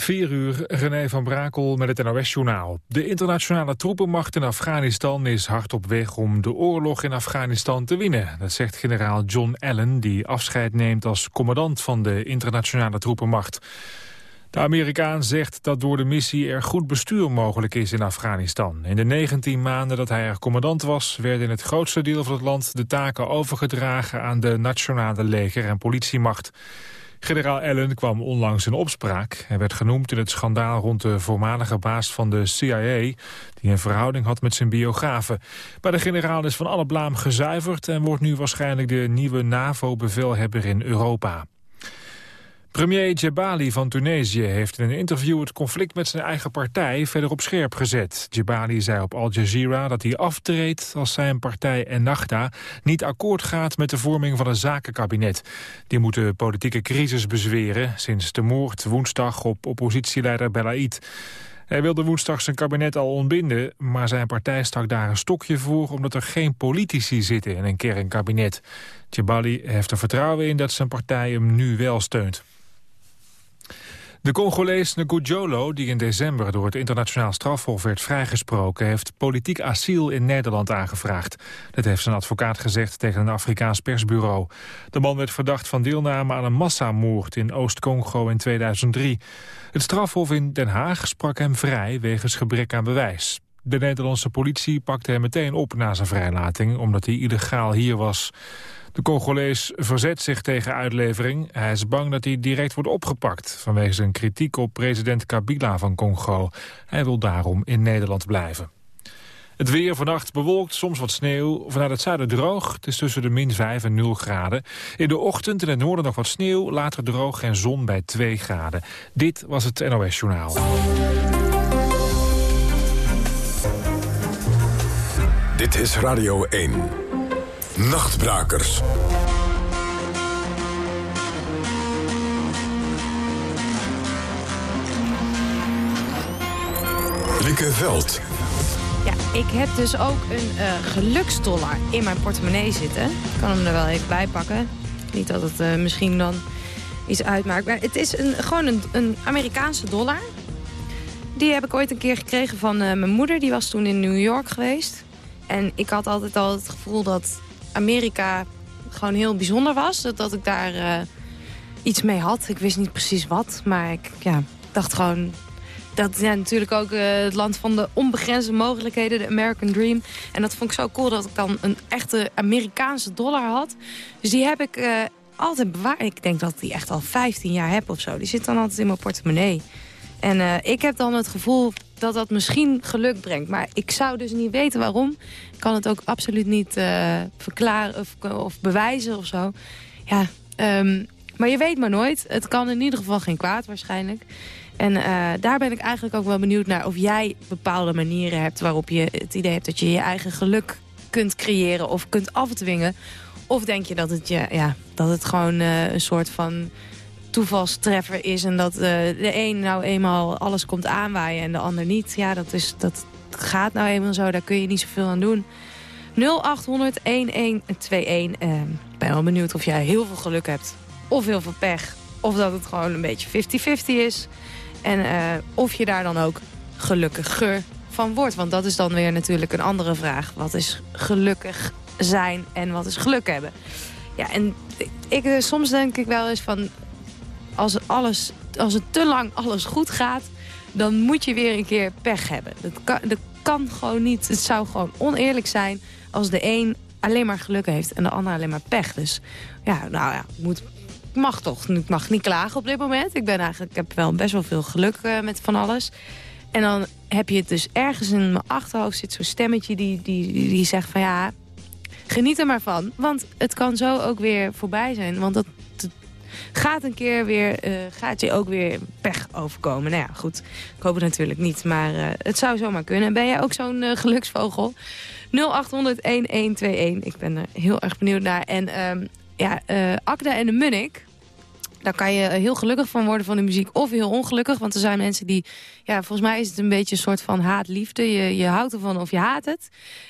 4 uur, René van Brakel met het NOS-journaal. De internationale troepenmacht in Afghanistan is hard op weg om de oorlog in Afghanistan te winnen. Dat zegt generaal John Allen, die afscheid neemt als commandant van de internationale troepenmacht. De Amerikaan zegt dat door de missie er goed bestuur mogelijk is in Afghanistan. In de 19 maanden dat hij er commandant was... werden in het grootste deel van het land de taken overgedragen... aan de nationale leger- en politiemacht. Generaal Allen kwam onlangs in opspraak. Hij werd genoemd in het schandaal rond de voormalige baas van de CIA... die een verhouding had met zijn biografen. Maar de generaal is van alle blaam gezuiverd... en wordt nu waarschijnlijk de nieuwe NAVO-bevelhebber in Europa. Premier Djebali van Tunesië heeft in een interview het conflict met zijn eigen partij verder op scherp gezet. Djebali zei op Al Jazeera dat hij aftreedt als zijn partij Ennahda niet akkoord gaat met de vorming van een zakenkabinet. Die moet de politieke crisis bezweren sinds de moord woensdag op oppositieleider Belaid. Hij wilde woensdag zijn kabinet al ontbinden, maar zijn partij stak daar een stokje voor omdat er geen politici zitten in een kernkabinet. Djebali heeft er vertrouwen in dat zijn partij hem nu wel steunt. De Congolees Ngujolo, die in december door het internationaal strafhof werd vrijgesproken, heeft politiek asiel in Nederland aangevraagd. Dat heeft zijn advocaat gezegd tegen een Afrikaans persbureau. De man werd verdacht van deelname aan een massamoord in Oost-Congo in 2003. Het strafhof in Den Haag sprak hem vrij wegens gebrek aan bewijs. De Nederlandse politie pakte hem meteen op na zijn vrijlating, omdat hij illegaal hier was. De Congolees verzet zich tegen uitlevering. Hij is bang dat hij direct wordt opgepakt... vanwege zijn kritiek op president Kabila van Congo. Hij wil daarom in Nederland blijven. Het weer vannacht bewolkt, soms wat sneeuw. Vanuit het zuiden droog. Het is tussen de min 5 en 0 graden. In de ochtend in het noorden nog wat sneeuw. Later droog en zon bij 2 graden. Dit was het NOS Journaal. Dit is Radio 1. Nachtbrakers. Lieke Veld. Ja, ik heb dus ook een uh, geluksdollar in mijn portemonnee zitten. Ik kan hem er wel even bij pakken. Niet dat het uh, misschien dan iets uitmaakt. Maar het is een, gewoon een, Amerikaanse dollar. Die heb ik ooit een keer gekregen van uh, mijn moeder. Die was toen in New York geweest. En ik had altijd al het gevoel dat Amerika gewoon heel bijzonder was. Dat, dat ik daar uh, iets mee had. Ik wist niet precies wat, maar ik ja, dacht gewoon... Dat ja, natuurlijk ook uh, het land van de onbegrensde mogelijkheden, de American Dream. En dat vond ik zo cool dat ik dan een echte Amerikaanse dollar had. Dus die heb ik uh, altijd bewaard. Ik denk dat die echt al 15 jaar heb of zo. Die zit dan altijd in mijn portemonnee. En uh, ik heb dan het gevoel dat dat misschien geluk brengt. Maar ik zou dus niet weten waarom. Ik kan het ook absoluut niet uh, verklaren of, of, bewijzen of zo. Ja, um, maar je weet maar nooit. Het kan in ieder geval geen kwaad waarschijnlijk. En uh, daar ben ik eigenlijk ook wel benieuwd naar of jij bepaalde manieren hebt... waarop je het idee hebt dat je je eigen geluk kunt creëren of kunt afdwingen. Of denk je dat het, je, ja, dat het gewoon een soort van toevalstreffer is... en dat uh, de een nou eenmaal alles komt aanwaaien en de ander niet. Ja, dat, is, dat gaat nou eenmaal zo, daar kun je niet zoveel aan doen. 0800-1121. Ik ben wel benieuwd of jij heel veel geluk hebt. Of heel veel pech. Of dat het gewoon een beetje 50-50 is. En uh, of je daar dan ook gelukkiger van wordt. Want dat is dan weer natuurlijk een andere vraag. Wat is gelukkig zijn en wat is geluk hebben? Ja, en ik, soms denk ik wel eens van als, alles, als het te lang alles goed gaat... dan moet je weer een keer pech hebben. Dat kan, dat kan gewoon niet. Het zou gewoon oneerlijk zijn als de een alleen maar geluk heeft... en de ander alleen maar pech. Dus ja, nou ja, moet, mag toch. Ik mag niet klagen op dit moment. Ik, ben eigenlijk, ik heb wel best wel veel geluk uh, met van alles. En dan heb je het dus ergens in mijn achterhoofd zit zo'n stemmetje... Die, die, die zegt van ja, geniet er maar van. Want het kan zo ook weer voorbij zijn. Want dat, gaat een keer weer, uh, gaat je ook weer pech overkomen. Nou ja, goed, ik hoop het natuurlijk niet, maar uh, het zou zomaar kunnen. Ben jij ook zo'n uh, geluksvogel? 0800-1121, ik ben er heel erg benieuwd naar. En um, ja, Akda en de Munnik, Daar kan je heel gelukkig van worden van de muziek of heel ongelukkig. Want er zijn mensen die... Ja, volgens mij is het een beetje een soort van haat-liefde. Je, je houdt ervan of je haat het.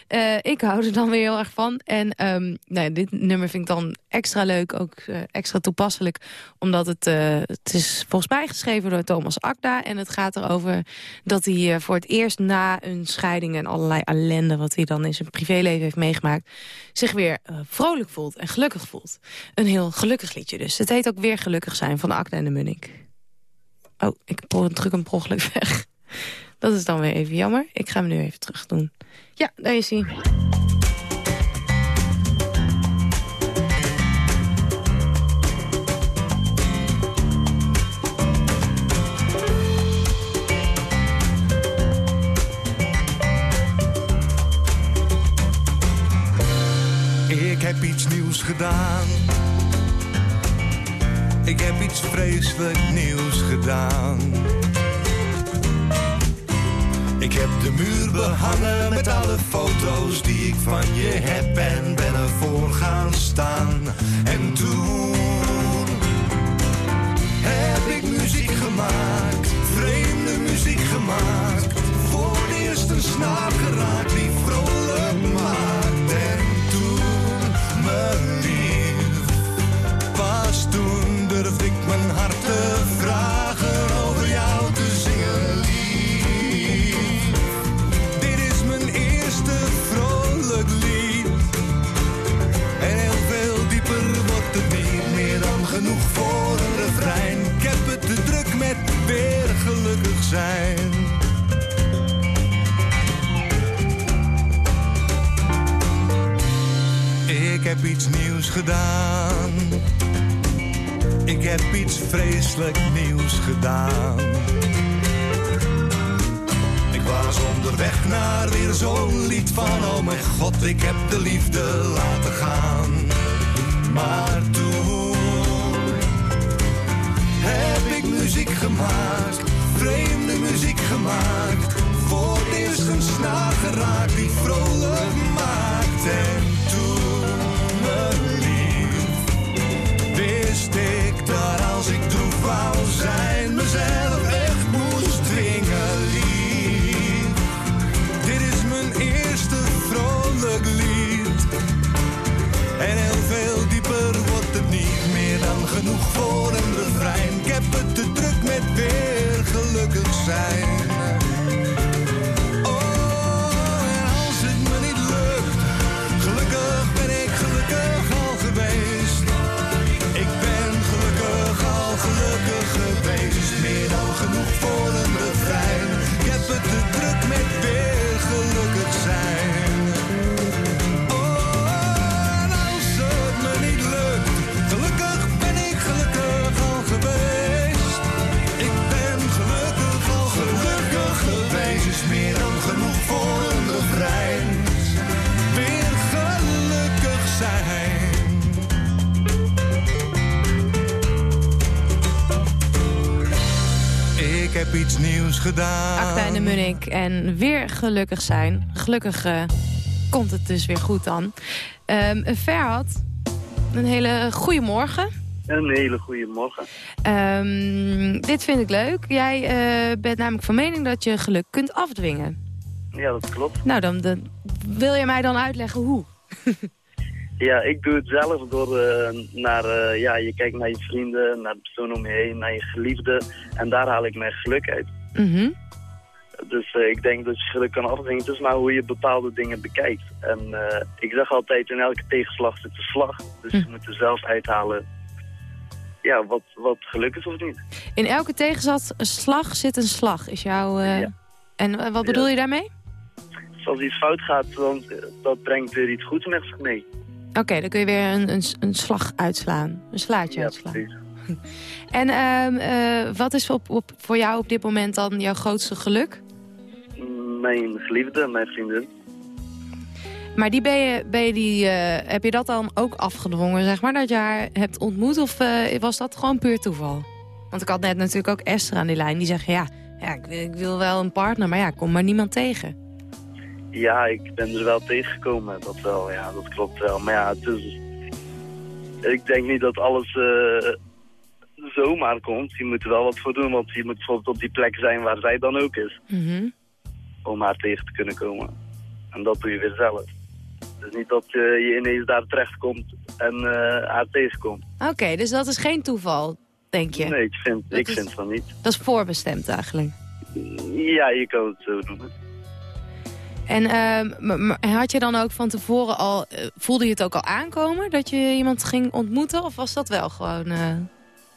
Uh, ik hou er dan weer heel erg van. En um, nou, dit nummer vind ik dan extra leuk. Ook uh, extra toepasselijk. Omdat het, het is volgens mij geschreven door Thomas Akda. En het gaat erover dat hij voor het eerst na een scheiding... en allerlei ellende wat hij dan in zijn privéleven heeft meegemaakt... zich weer vrolijk voelt en gelukkig voelt. Een heel gelukkig liedje dus. Het heet ook weer Gelukkig zijn van Akda en de Munnik. Oh, ik druk hem per weg. Dat is dan weer even jammer. Ik ga hem nu even terug doen. Ja, daar is hij. Ik heb iets nieuws gedaan ik heb iets vreselijk nieuws gedaan. Ik heb de muur behangen met alle foto's die ik van je heb en ben ervoor gaan staan. En toen heb ik muziek gemaakt, vreemde muziek gemaakt. Voor het eerst een snaar geraakt die vrolijk maakt. En toen, mijn lief, was toen mijn hart te vragen over jou te zingen lief. Dit is mijn eerste vrolijk lied. En heel veel dieper wordt het niet meer dan genoeg voor een refrein. Ik heb het te druk met weer gelukkig zijn. Ik heb iets nieuws gedaan ik heb iets vreselijk nieuws gedaan. Ik was onderweg naar weer zo'n lied van oh mijn god, ik heb de liefde laten gaan. Maar toen heb ik muziek gemaakt, vreemde muziek gemaakt. Voor het eerst een snaar geraakt die vrolijk maakt. En toen, mijn lief, wist ik als ik droef wou zijn, mezelf echt moest dwingen, lief. Dit is mijn eerste vrolijk lied. En heel veel dieper wordt het niet meer dan genoeg voor een refrein. Ik heb het te druk met weer gelukkig zijn. Heb iets nieuws gedaan. Acta en de Munnik en weer gelukkig zijn. Gelukkig uh, komt het dus weer goed dan. Um, Ferhat, een hele goede morgen. Een hele goede morgen. Um, dit vind ik leuk. Jij uh, bent namelijk van mening dat je geluk kunt afdwingen. Ja, dat klopt. Nou, dan, dan wil je mij dan uitleggen hoe? Ja, ik doe het zelf door uh, naar, uh, ja, je kijkt naar je vrienden, naar de persoon om je heen, naar je geliefde. En daar haal ik mijn geluk uit. Mm Dus uh, ik denk dat je geluk kan afdwingen. Het is maar hoe je bepaalde dingen bekijkt. En ik zeg altijd, in elke tegenslag zit een slag. Dus hm. je moet er zelf uithalen ja, wat, wat geluk is of niet. In elke tegenslag zit een slag, is jouw... Ja. En wat bedoel je daarmee? Als iets fout gaat, dan dat brengt weer iets goeds met zich mee. Oké, dan kun je weer een, een, een slag uitslaan. Een slaatje ja, uitslaan. Precies. En um, uh, wat is op, op, voor jou op dit moment dan jouw grootste geluk? Mijn geliefde, mijn vriendin. Maar die ben je, ben je die, uh, heb je dat dan ook afgedwongen, zeg maar, dat je haar hebt ontmoet? Of uh, was dat gewoon puur toeval? Want ik had net natuurlijk ook Esther aan die lijn. Die zegt, ja, ja ik, wil, ik wil wel een partner, maar ja, kom maar niemand tegen. Ja, ik ben er wel tegengekomen. Dat wel, ja, dat klopt wel. Maar ja, het is, ik denk niet dat alles... Uh, zomaar komt. Je moet er wel wat voor doen, want je moet bijvoorbeeld op die plek zijn waar zij dan ook is. Mhm. Om haar tegen te kunnen komen. En dat doe je weer zelf. Dus niet dat je, je ineens daar terechtkomt en eh, haar tegenkomt. Oké, dus dat is geen toeval, denk je? Nee, ik vind, Dat ik is- vind van niet. Dat is voorbestemd eigenlijk. Ja, je kan het zo noemen. En ehm, had je dan ook van tevoren al... eh, voelde je het ook al aankomen dat je iemand ging ontmoeten? Of was dat wel gewoon... eh,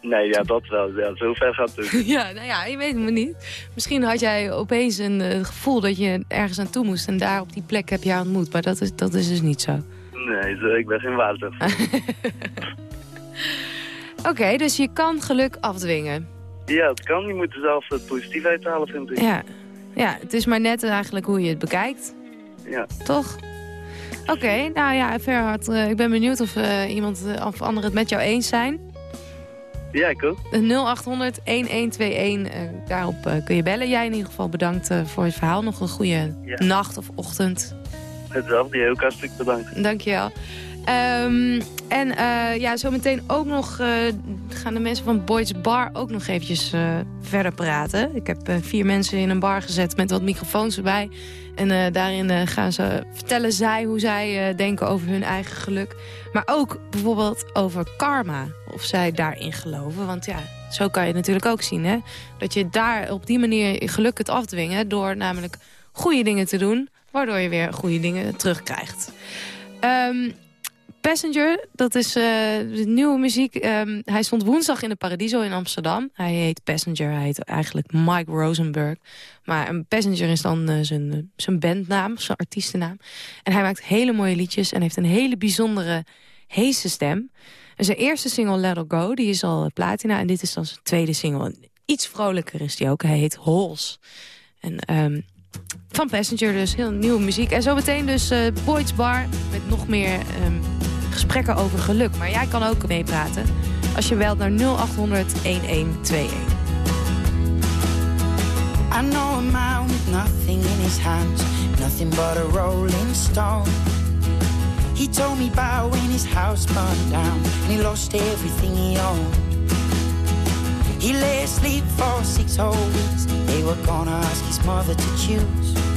Nee, ja, dat wel. Ja, zover gaat het. Ja, nou ja, je weet het maar niet. Misschien had jij opeens een eh, gevoel dat je ergens aan toe moest... en daar op die plek heb je haar ontmoet. Maar dat is, dat is dus niet zo. Nee, zo, ik ben geen waarzegger. Oké, dus je kan geluk afdwingen. Ja, het kan. Je moet er zelf het positief uithalen, vind ik. Ja. Ja, het is maar net eigenlijk hoe je het bekijkt. Ja. Toch? Oké, nou ja, Verhard, eh, ik ben benieuwd of eh, iemand eh, of anderen het met jou eens zijn. Ja, ik ook. 0800 1121, eh, daarop kun je bellen. Jij in ieder geval bedankt voor het verhaal. Nog een goede Ja. nacht of ochtend. Hetzelfde. Ook hartstikke bedankt. Dankjewel. Ehm en eh, ja, zometeen ook nog eh, gaan de mensen van Boyd's Bar ook nog eventjes eh, verder praten. Ik heb vier mensen in een bar gezet met wat microfoons erbij. En daarin gaan ze vertellen zij hoe zij denken over hun eigen geluk. Maar ook bijvoorbeeld over karma. Of zij daarin geloven. Want ja, zo kan je natuurlijk ook zien. Hè? Dat je daar op die manier geluk kunt afdwingen. Door namelijk goede dingen te doen. Waardoor je weer goede dingen terugkrijgt. Ehm, Passenger, dat is eh, de nieuwe muziek. Ehm, hij stond woensdag in de Paradiso in Amsterdam. Hij heet Passenger, hij heet eigenlijk Mike Rosenberg. Maar een Passenger is dan eh, zijn, zijn bandnaam, zijn artiestennaam. En hij maakt hele mooie liedjes en heeft een hele bijzondere heese stem. En zijn eerste single, Let It Go, die is al platina. En dit is dan zijn tweede single. Iets vrolijker is die ook. Hij heet Holes. En ehm, van Passenger dus, heel nieuwe muziek. En zometeen dus eh Boyd's Bar met nog meer ehm, gesprekken over geluk. Maar jij kan ook meepraten als je belt naar 0800 1121. I know a man with nothing in his hands, nothing but a rolling stone. He told me about when his house burned down and he lost everything he owned. He lay asleep for six whole. They were gonna ask his mother to choose.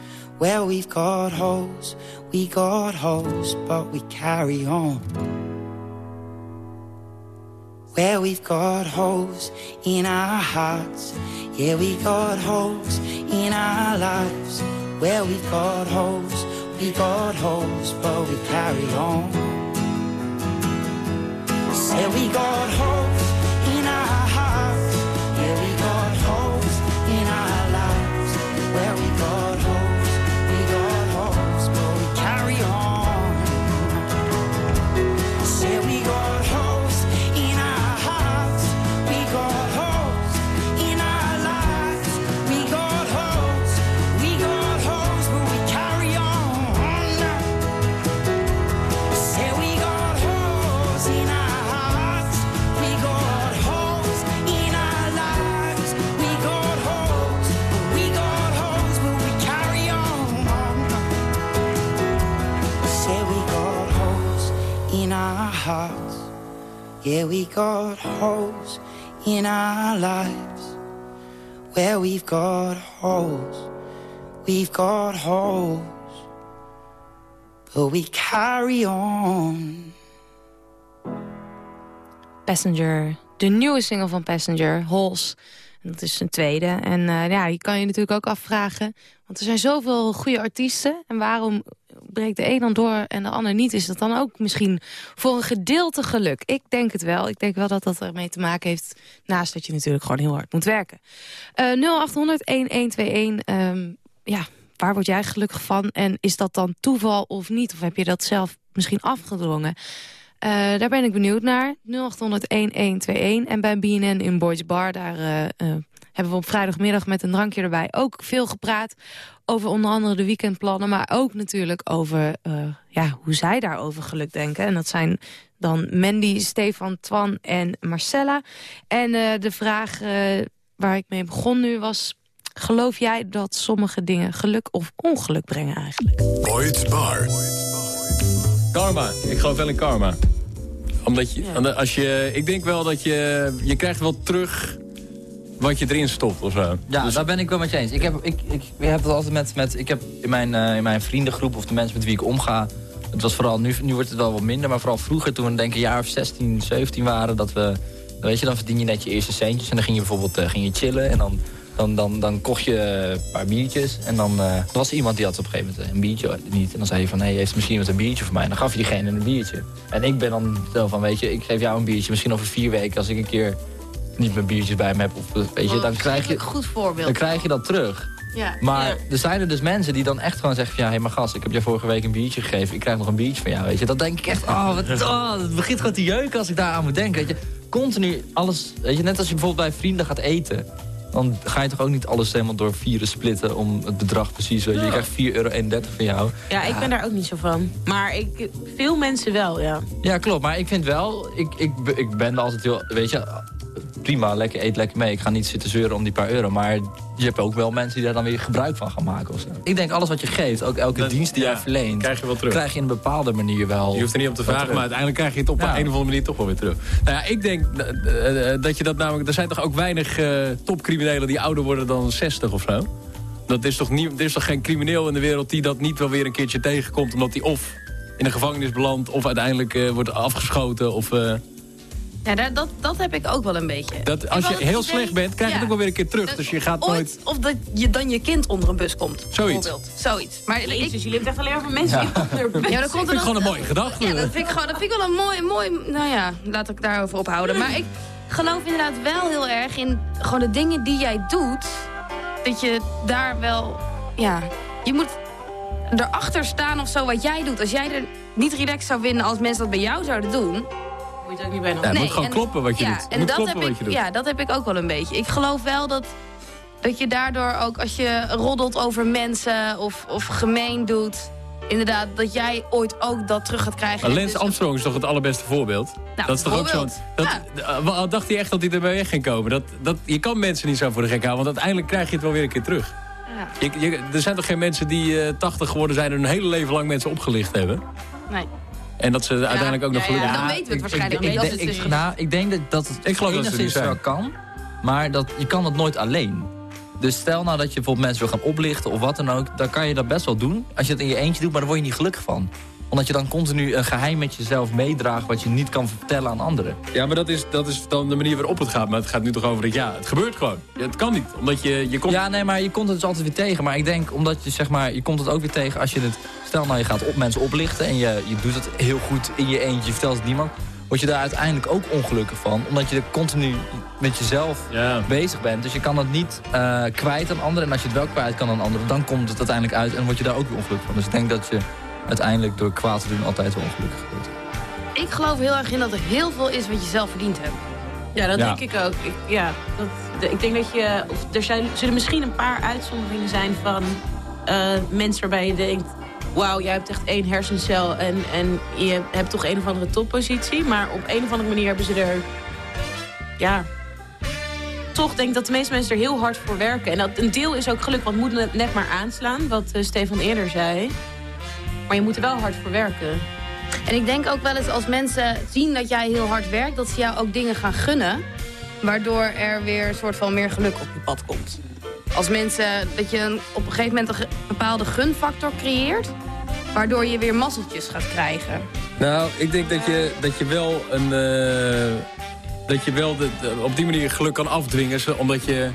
Well, we've got holes, we got holes, but we carry on. Well, we've got holes in our hearts. Yeah, we got holes in our lives. Well, we've got holes, we got holes, but we carry on. Say we got holes in our hearts. Yeah, we got holes in our lives. Where we got got home. Yeah, we got holes in our lives. Where we've got holes, we've got holes. But we carry on. Passenger, de nieuwe single van Passenger, Holes. Dat is zijn tweede. En uh, ja, je kan je natuurlijk ook afvragen... want er zijn zoveel goede artiesten... en waarom breekt de een dan door en de ander niet? Is dat dan ook misschien voor een gedeelte geluk? Ik denk het wel. Ik denk wel dat dat ermee te maken heeft... naast dat je natuurlijk gewoon heel hard moet werken. Uh, 0800-1121, um, ja, waar word jij gelukkig van? En is dat dan toeval of niet? Of heb je dat zelf misschien afgedwongen? Uh, daar ben ik benieuwd naar. 0800-1121. En bij BNN in Boys Bar, daar uh, uh, hebben we op vrijdagmiddag met een drankje erbij ook veel gepraat. Over onder andere de weekendplannen, maar ook natuurlijk over ja, hoe zij daarover geluk denken. En dat zijn dan Mandy, Stefan, Twan en Marcella. En de vraag waar ik mee begon nu was... Geloof jij dat sommige dingen geluk of ongeluk brengen eigenlijk? Boyd's Bar. Karma. Ik geloof wel in karma. Omdat je, ja. als je, ik denk wel dat je, je krijgt wel terug wat je erin stopt of zo. Ja, dus... daar ben ik wel met je eens. Ik heb, ik, ik, ik heb het altijd met, met ik heb in mijn, uh, in mijn vriendengroep of de mensen met wie ik omga, het was vooral, nu, nu wordt het wel wat minder, maar vooral vroeger toen we denk ik een jaar of 16, 17 waren, dat we, weet je, dan verdien je net je eerste centjes en dan ging je bijvoorbeeld uh, ging je chillen en dan dan, dan, dan kocht je een paar biertjes. En dan uh, was er iemand die had op een gegeven moment een biertje niet. En dan zei je van, hé, hey, heeft misschien wat een biertje voor mij? En dan gaf je diegene een biertje. En ik ben dan zo van, weet je, ik geef jou een biertje. Misschien over vier weken als ik een keer niet mijn biertjes bij me heb. Of, weet je, dan krijg je, goed voorbeeld. Dan krijg je dat terug. Ja, maar ja. er zijn er dus mensen die dan echt gewoon zeggen van... ja, hé, hey, maar gast, ik heb je vorige week een biertje gegeven. Ik krijg nog een biertje van jou, weet je. Dan denk ik echt, oh, wat, oh, het begint gewoon te jeuken als ik daar aan moet denken. Weet je, continu alles, weet je, net als je bijvoorbeeld bij vrienden gaat eten dan ga je toch ook niet alles helemaal door vieren splitten om het bedrag precies. Weet je, je krijgt 4,31 euro van jou. Ja, ik ben daar ook niet zo van. Maar ik, veel mensen wel, ja. Ja, klopt. Maar ik vind wel, ik, ik, ik ben altijd heel, weet je, prima, lekker, eet lekker mee. Ik ga niet zitten zeuren om die paar euro. Maar je hebt ook wel mensen die daar dan weer gebruik van gaan maken. Of zo. Ik denk, alles wat je geeft, ook elke Dat- dienst die ja, jij verleent... krijg je wel terug. krijg je in een bepaalde manier wel... Je hoeft er niet om te vragen, maar uiteindelijk krijg je het op Ja. een of andere manier toch wel weer terug. Nou ja, ik denk eh, eh, dat je dat namelijk... Er zijn toch ook weinig eh, topcriminelen die ouder worden dan 60 of zo? Dat is toch niet, er is toch geen crimineel in de wereld die dat niet wel weer een keertje tegenkomt... omdat hij of in de gevangenis belandt of uiteindelijk eh, wordt afgeschoten. Of, eh, Ja, dat, dat heb ik ook wel een beetje. dat, als je heel idee- slecht bent, krijg je Ja. het ook wel weer een keer terug. Dus je gaat Ooit, nooit... Of dat je dan je kind onder een bus komt. Zoiets. bijvoorbeeld. Zoiets. Maar Jezus, ik, jullie hebben echt alleen maar van mensen die onder ja, dan komt er Dat vind ik gewoon een mooie gedachte. Ja, dat vind ik, gewoon, dat vind ik wel een mooi, mooi... Nou ja, laat ik daarover ophouden. Maar ik geloof inderdaad wel heel erg in gewoon de dingen die jij doet. Dat je daar wel... Ja, je moet erachter staan of zo wat jij doet. Als jij er niet relaxed zou vinden als mensen dat bij jou zouden doen... Moet je het ook niet bij Ja, het moet gewoon en- kloppen wat je ja, doet. En moet dat kloppen heb wat ik, je doet. Ja, dat heb ik ook wel een beetje. Ik geloof wel dat, dat je daardoor ook als je roddelt over mensen of, of gemeen doet... inderdaad, dat jij ooit ook dat terug gaat krijgen. Maar Lance dus- Armstrong is toch het allerbeste voorbeeld? Nou, dat is toch ook zo'n... dat- eh, Dacht hij echt dat hij erbij weg ging komen? Dat, dat, je kan mensen niet zo voor de gek houden, want uiteindelijk krijg je het wel weer een keer terug. Ja. Je, je- er zijn toch geen mensen die eh 80 geworden zijn... en hun hele leven lang mensen opgelicht hebben? Nee. En dat ze uiteindelijk ook nog ja, ja, gelukkig... dan weten we het waarschijnlijk ik, niet. Dat denk- is ik, dus- nou, ik denk dat, dat het Ik geloof dat ze enigszins niet wel kan. Maar dat, je kan dat nooit alleen. Dus stel nou dat je bijvoorbeeld mensen wil gaan oplichten of wat dan ook. Dan kan je dat best wel doen. Als je het in je eentje doet, maar daar word je niet gelukkig van. Omdat je dan continu een geheim met jezelf meedraagt... wat je niet kan vertellen aan anderen. Ja, maar dat is, dat is dan de manier waarop het gaat. Maar het gaat nu toch over dat ja, het gebeurt gewoon. Ja, het kan niet, omdat je, je komt... Ja, nee, maar je komt het dus altijd weer tegen. Maar ik denk, omdat je zeg maar, je komt het ook weer tegen als je het... Stel nou, je gaat op mensen oplichten en je, je doet het heel goed in je eentje. Je vertelt het niemand. Word je daar uiteindelijk ook ongelukkig van. Omdat je er continu met jezelf bezig bent. Dus je kan dat niet eh, kwijt aan anderen. En als je het wel kwijt kan aan anderen, dan komt het uiteindelijk uit en word je daar ook weer ongelukkig van. Dus ik denk dat je uiteindelijk door kwaad te doen altijd wel ongelukkig wordt. Ik geloof heel erg in dat er heel veel is wat je zelf verdiend hebt. Ja, dat Ja. denk ik ook. Ik, ja, dat, ik denk dat je... Of er zijn, zullen misschien een paar uitzonderingen zijn van eh, mensen waarbij je denkt... Wauw, jij hebt echt één hersencel en, en je hebt toch een of andere toppositie. Maar op een of andere manier hebben ze er... Ja, toch denk ik dat de meeste mensen er heel hard voor werken. En dat een deel is ook geluk, want het moet net- net maar aanslaan. Wat eh, Stefan eerder zei. Maar je moet er wel hard voor werken. En ik denk ook wel eens als mensen zien dat jij heel hard werkt... dat ze jou ook dingen gaan gunnen. Waardoor er weer een soort van meer geluk op je pad komt. Als mensen, dat je een- op een gegeven moment een bepaalde gunfactor creëert... waardoor je weer mazzeltjes gaat krijgen. Nou, ik denk dat je, dat je wel een... eh, dat je wel de, de- op die manier geluk kan afdwingen. Omdat je...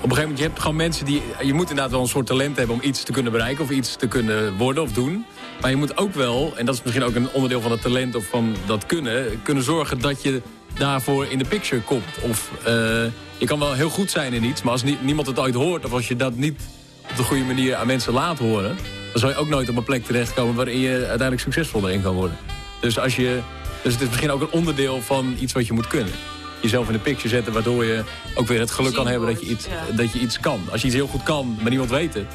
Op een gegeven moment, je hebt gewoon mensen die... Je moet inderdaad wel een soort talent hebben om iets te kunnen bereiken... of iets te kunnen worden of doen. Maar je moet ook wel, en dat is misschien ook een onderdeel van het talent... of van dat kunnen, kunnen zorgen dat je daarvoor in de picture komt. Of eh, je kan wel heel goed zijn in iets... maar als nie- niemand het ooit hoort... of als je dat niet op de goede manier aan mensen laat horen... dan zal je ook nooit op een plek terechtkomen... waarin je uiteindelijk succesvol erin kan worden. Dus, als je, dus het is misschien ook een onderdeel van iets wat je moet kunnen. Jezelf in de picture zetten, waardoor je ook weer het geluk kan hebben dat je, iets, dat je iets kan. Als je iets heel goed kan, maar niemand weet het.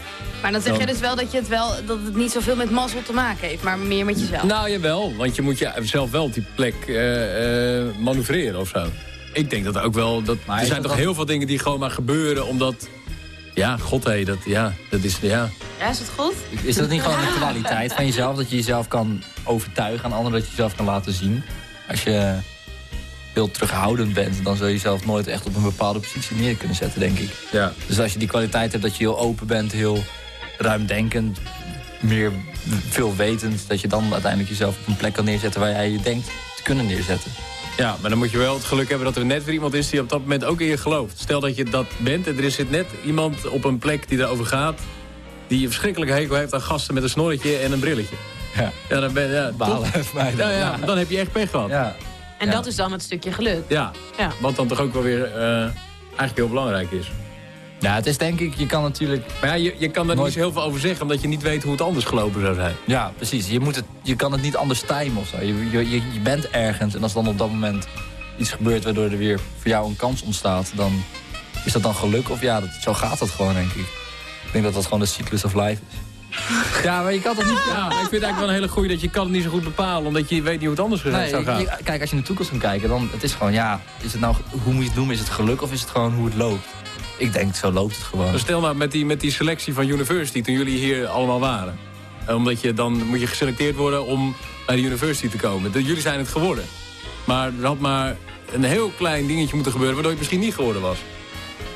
Maar dan zeg je dus wel dat, je het wel dat het niet zoveel met mazzel te maken heeft... maar meer met jezelf. Nou, jawel, want je moet jezelf wel op die plek eh, eh, manoeuvreren of zo. Ik denk dat ook wel... Dat, er zijn toch heel veel dingen die gewoon maar gebeuren omdat... Ja, god hé, dat, ja, dat is... Ja. Ja, is het goed? Is dat niet gewoon een kwaliteit van jezelf? Dat je jezelf kan overtuigen aan anderen, dat je jezelf kan laten zien? Als je heel terughoudend bent, dan zul je jezelf nooit echt op een bepaalde positie neer kunnen zetten, denk ik. Ja. Dus als je die kwaliteit hebt dat je heel open bent, heel ruimdenkend, meer veelwetend, dat je dan uiteindelijk jezelf op een plek kan neerzetten waar jij je denkt te kunnen neerzetten. Ja, maar dan moet je wel het geluk hebben dat er net weer iemand is die op dat moment ook in je gelooft. Stel dat je dat bent en er zit net iemand op een plek die daarover gaat... die een verschrikkelijke hekel heeft aan gasten met een snorretje en een brilletje. Ja, Ja, dan ben ja, balen mij dan. Ja, ja, dan heb je echt pech gehad. Ja. En Ja. dat is dan het stukje geluk. Ja. wat dan toch ook wel weer eh, eigenlijk heel belangrijk is. ja, het is denk ik, je kan natuurlijk Maar ja, je, je kan er Nooit- niet zo heel veel over zeggen... omdat je niet weet hoe het anders gelopen zou zijn. Ja, precies. Je, moet het, je kan het niet anders timen of zo. Je, je, je, je bent ergens en als dan op dat moment iets gebeurt... waardoor er weer voor jou een kans ontstaat... dan is dat dan geluk of ja, dat, zo gaat dat gewoon, denk ik. Ik denk dat dat gewoon de cyclus of life is. Ja, maar je kan toch niet... Ja, ik vind het eigenlijk wel een hele goede dat je kan het niet zo goed bepalen... omdat je weet niet hoe het anders Nee, zou gaan. je- kijk, als je in de toekomst kan kijken, dan het is gewoon, ja, is het nou, hoe moet je het noemen? Is het geluk of is het gewoon hoe het loopt? Ik denk, zo loopt het gewoon. Dus stel nou met die, met die selectie van University toen jullie hier allemaal waren. Eh, Omdat je dan moet je geselecteerd worden om bij de University te komen. De- jullie zijn het geworden. Maar er had maar een heel klein dingetje moeten gebeuren waardoor je het misschien niet geworden was.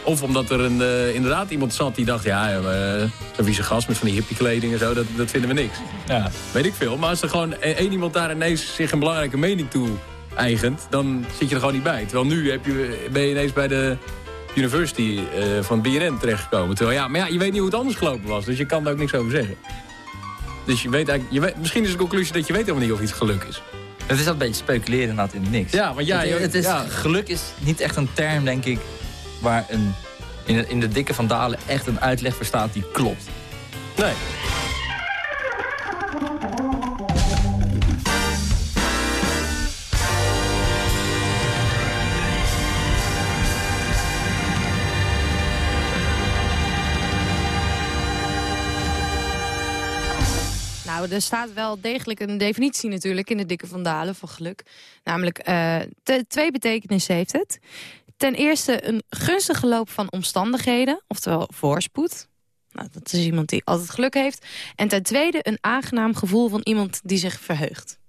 Of omdat er een, eh, inderdaad iemand zat die dacht, ja, eh, een vieze gast met van die hippiekleding en zo, dat, dat vinden we niks. Ja. Weet ik veel. Maar als er gewoon e- één iemand daar ineens zich een belangrijke mening toe eigent, dan zit je er gewoon niet bij. Terwijl nu heb je, ben je ineens bij de University eh, van BNN terechtgekomen. Terwijl ja, maar ja, je weet niet hoe het anders gelopen was, dus je kan daar ook niks over zeggen. Dus je weet eigenlijk, je weet, misschien is de conclusie dat je weet helemaal niet of iets geluk is. Het is dat een beetje speculeren inderdaad in niks. Ja, want ja, het, het is, ja. geluk is niet echt een term, denk ik, waar een, in, de, in de dikke van Dalen echt een uitleg voor staat die klopt. Nee. Nou, er staat wel degelijk een definitie natuurlijk in de dikke vandalen van geluk. Namelijk, eh, twee betekenissen heeft het. Ten eerste een gunstige loop van omstandigheden, oftewel voorspoed. Nou, dat is iemand die altijd geluk heeft. En ten tweede een aangenaam gevoel van iemand die zich verheugt.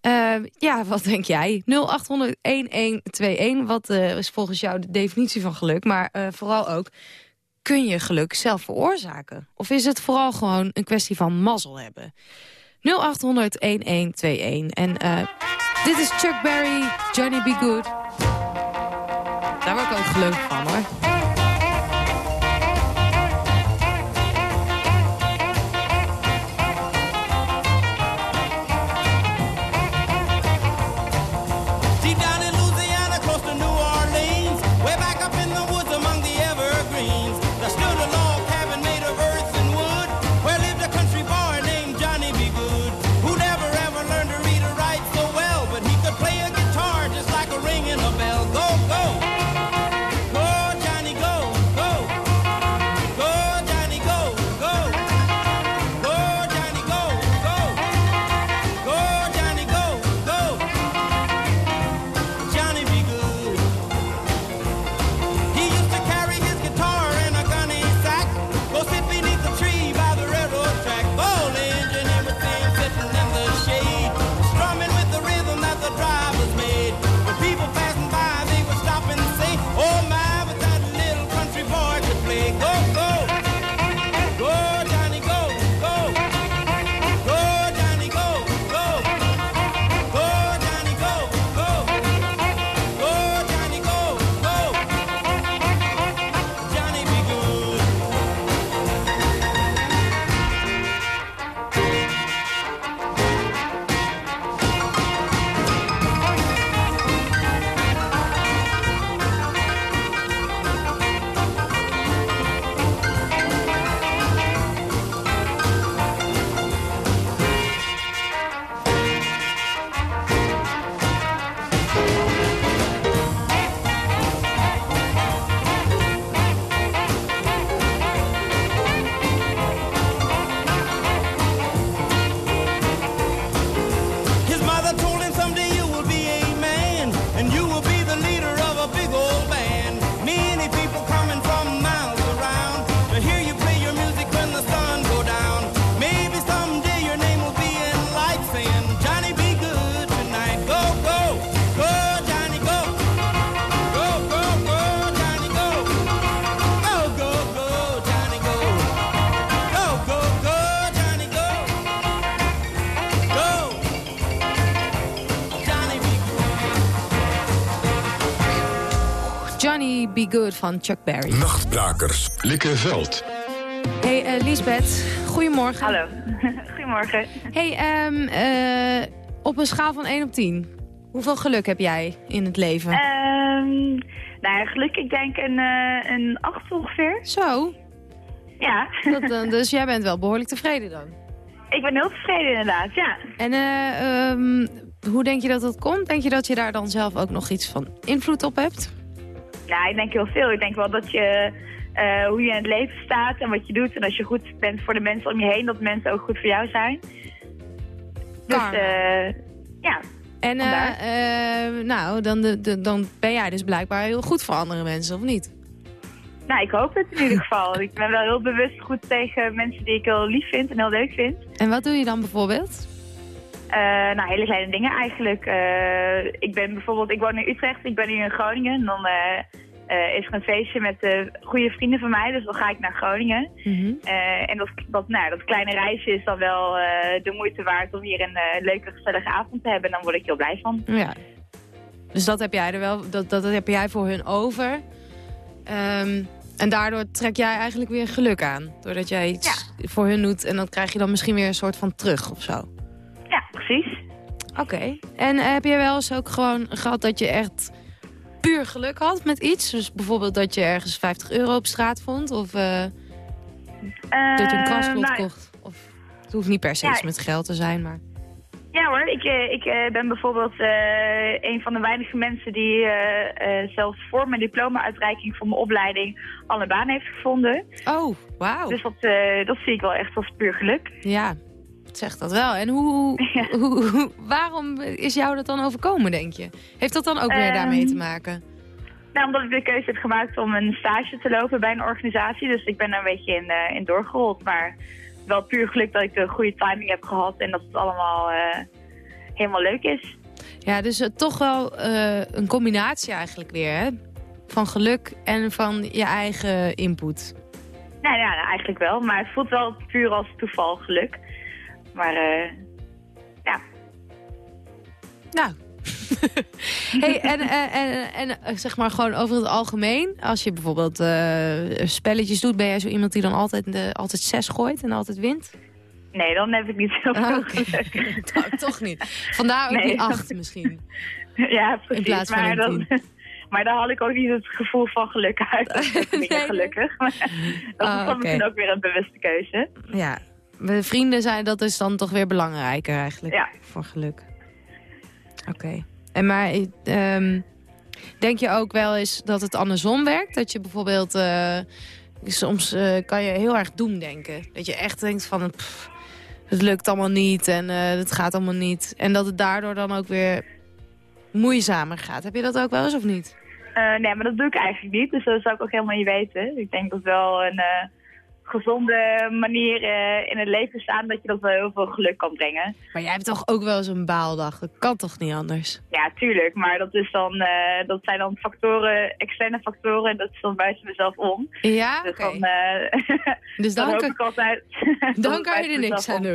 Eh, ja, wat denk jij? 0800-1121, wat eh, is volgens jou de definitie van geluk? Maar eh, vooral ook, kun je geluk zelf veroorzaken? Of is het vooral gewoon een kwestie van mazzel hebben? 0800-1121. En dit is Chuck Berry, Johnny Be Good. Daar word ik ook gelukkig van, hoor. Be Good van Chuck Berry. Nachtbrakers. Likke Veld. Hey eh Liesbeth, goedemorgen. Hallo, goedemorgen. Hey, ehm, eh, op een schaal van 1 op 10, hoeveel geluk heb jij in het leven? Ehm nou ja, geluk, ik denk een, eh een 8 ongeveer. Zo, Ja, dat, dan- dus jij bent wel behoorlijk tevreden dan. ik ben heel tevreden inderdaad, ja. En eh, ehm, hoe denk je dat dat komt? Denk je dat je daar dan zelf ook nog iets van invloed op hebt? Nou, ik denk heel veel. Ik denk wel dat je, eh, hoe je in het leven staat en wat je doet. En als je goed bent voor de mensen om je heen, dat mensen ook goed voor jou zijn. Dus eh, ja, En eh, nou, dan, de, de- dan ben jij dus blijkbaar heel goed voor andere mensen, of niet? nou, ik hoop het in ieder geval. ik ben wel heel bewust goed tegen mensen die ik heel lief vind en heel leuk vind. En wat doe je dan bijvoorbeeld? Eh, nou, hele kleine dingen eigenlijk. Eh, ik ben bijvoorbeeld, ik woon in Utrecht, ik ben nu in Groningen. En dan eh, is er een feestje met goede vrienden van mij, dus dan ga ik naar Groningen. Mhm. En dat, dat, nou, dat kleine reisje is dan wel de moeite waard om hier een leuke, gezellige avond te hebben. En dan word ik heel blij van. Ja. Dus dat heb jij er wel, dat, dat heb jij voor hun over. Ehm, en daardoor trek jij eigenlijk weer geluk aan. Doordat jij iets voor hun doet en dat krijg je dan misschien weer een soort van terug of zo. Precies. Oké. En eh, heb je wel eens ook gewoon gehad dat je echt puur geluk had met iets? Dus bijvoorbeeld dat je ergens 50 euro op straat vond? Of eh, dat je een Eh, krasklot nou, kocht? Of, het hoeft niet per se Ja. iets met geld te zijn, maar... Ja hoor, ik, eh, ik ben bijvoorbeeld een van de weinige mensen die zelfs voor mijn diploma-uitreiking voor mijn opleiding al een baan heeft gevonden. Oh, wauw. Dus dat, dat zie ik wel echt als puur geluk. Ja, zeg dat wel. En hoe, hoe, hoe- waarom is jou dat dan overkomen, denk je? Heeft dat dan ook weer Ehm, daarmee te maken? Nou, omdat ik de keuze heb gemaakt om een stage te lopen bij een organisatie. Dus ik ben er een beetje in, eh, in doorgerold. Maar wel puur geluk dat ik de goede timing heb gehad en dat het allemaal eh, helemaal leuk is. Ja, dus eh, toch wel een combinatie eigenlijk weer, hè? Van geluk en van je eigen input. Nou ja, nou, eigenlijk wel. Maar het voelt wel puur als toeval geluk. Maar eh, ja, Nou. hey, en, en, en, en eh, zeg maar gewoon over het algemeen, als je bijvoorbeeld eh, spelletjes doet, ben jij zo iemand die dan altijd, de, altijd zes gooit en altijd wint? nee, dan heb ik niet Ah, oké. geluk. Nou, toch niet. Vandaar ook Nee. die acht misschien. ja, precies. In plaats van maar, dan, maar daar had ik ook niet het gevoel van geluk uit. Nee. gelukkig. Maar dat Ah, is dan oké. misschien ook weer een bewuste keuze. Ja, we- vrienden zijn, dat is dan toch weer belangrijker eigenlijk. Ja. Voor geluk. Oké. En maar ehm, denk je ook wel eens dat het andersom werkt? Dat je bijvoorbeeld... eh, soms eh, kan je heel erg doemdenken. Dat je echt denkt van... pff, het lukt allemaal niet en eh, het gaat allemaal niet. En dat het daardoor dan ook weer moeizamer gaat. Heb je dat ook wel eens of niet? Nee, maar dat doe ik eigenlijk niet. Dus dat zou ik ook helemaal niet weten. Ik denk dat wel een gezonde manier eh, in het leven staan... dat je dat wel heel veel geluk kan brengen. Maar jij hebt toch ook wel eens een baaldag? Dat kan toch niet anders? Ja, tuurlijk. Maar dat, is dan, eh, dat zijn dan factoren, externe factoren... en dat is dan buiten mezelf om. Ja, Dus dan, eh, Dus dan dan hoop kan- ik altijd... dan kan je er niks aan doen.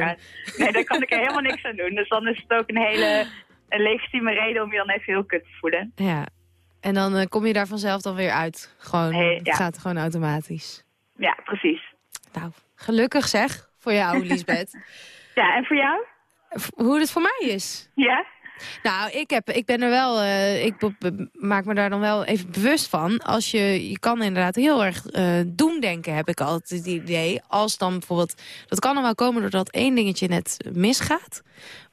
Nee, daar kan ik er helemaal niks aan doen. Dus dan is het ook een hele een legitieme reden om je dan even heel kut te voelen. Ja. En dan kom je daar vanzelf dan weer uit. Gewoon, Hey, het gaat gewoon automatisch. Ja, precies. Nou, gelukkig zeg, voor jou, Lisbeth. Ja, en voor jou? Hoe het voor mij is. Ja? Nou, ik, heb, ik ben er wel, eh, ik maak me daar dan wel even bewust van. Als je, je kan inderdaad heel erg eh doemdenken, heb ik altijd het idee. Als dan bijvoorbeeld, dat kan er wel komen doordat één dingetje net misgaat.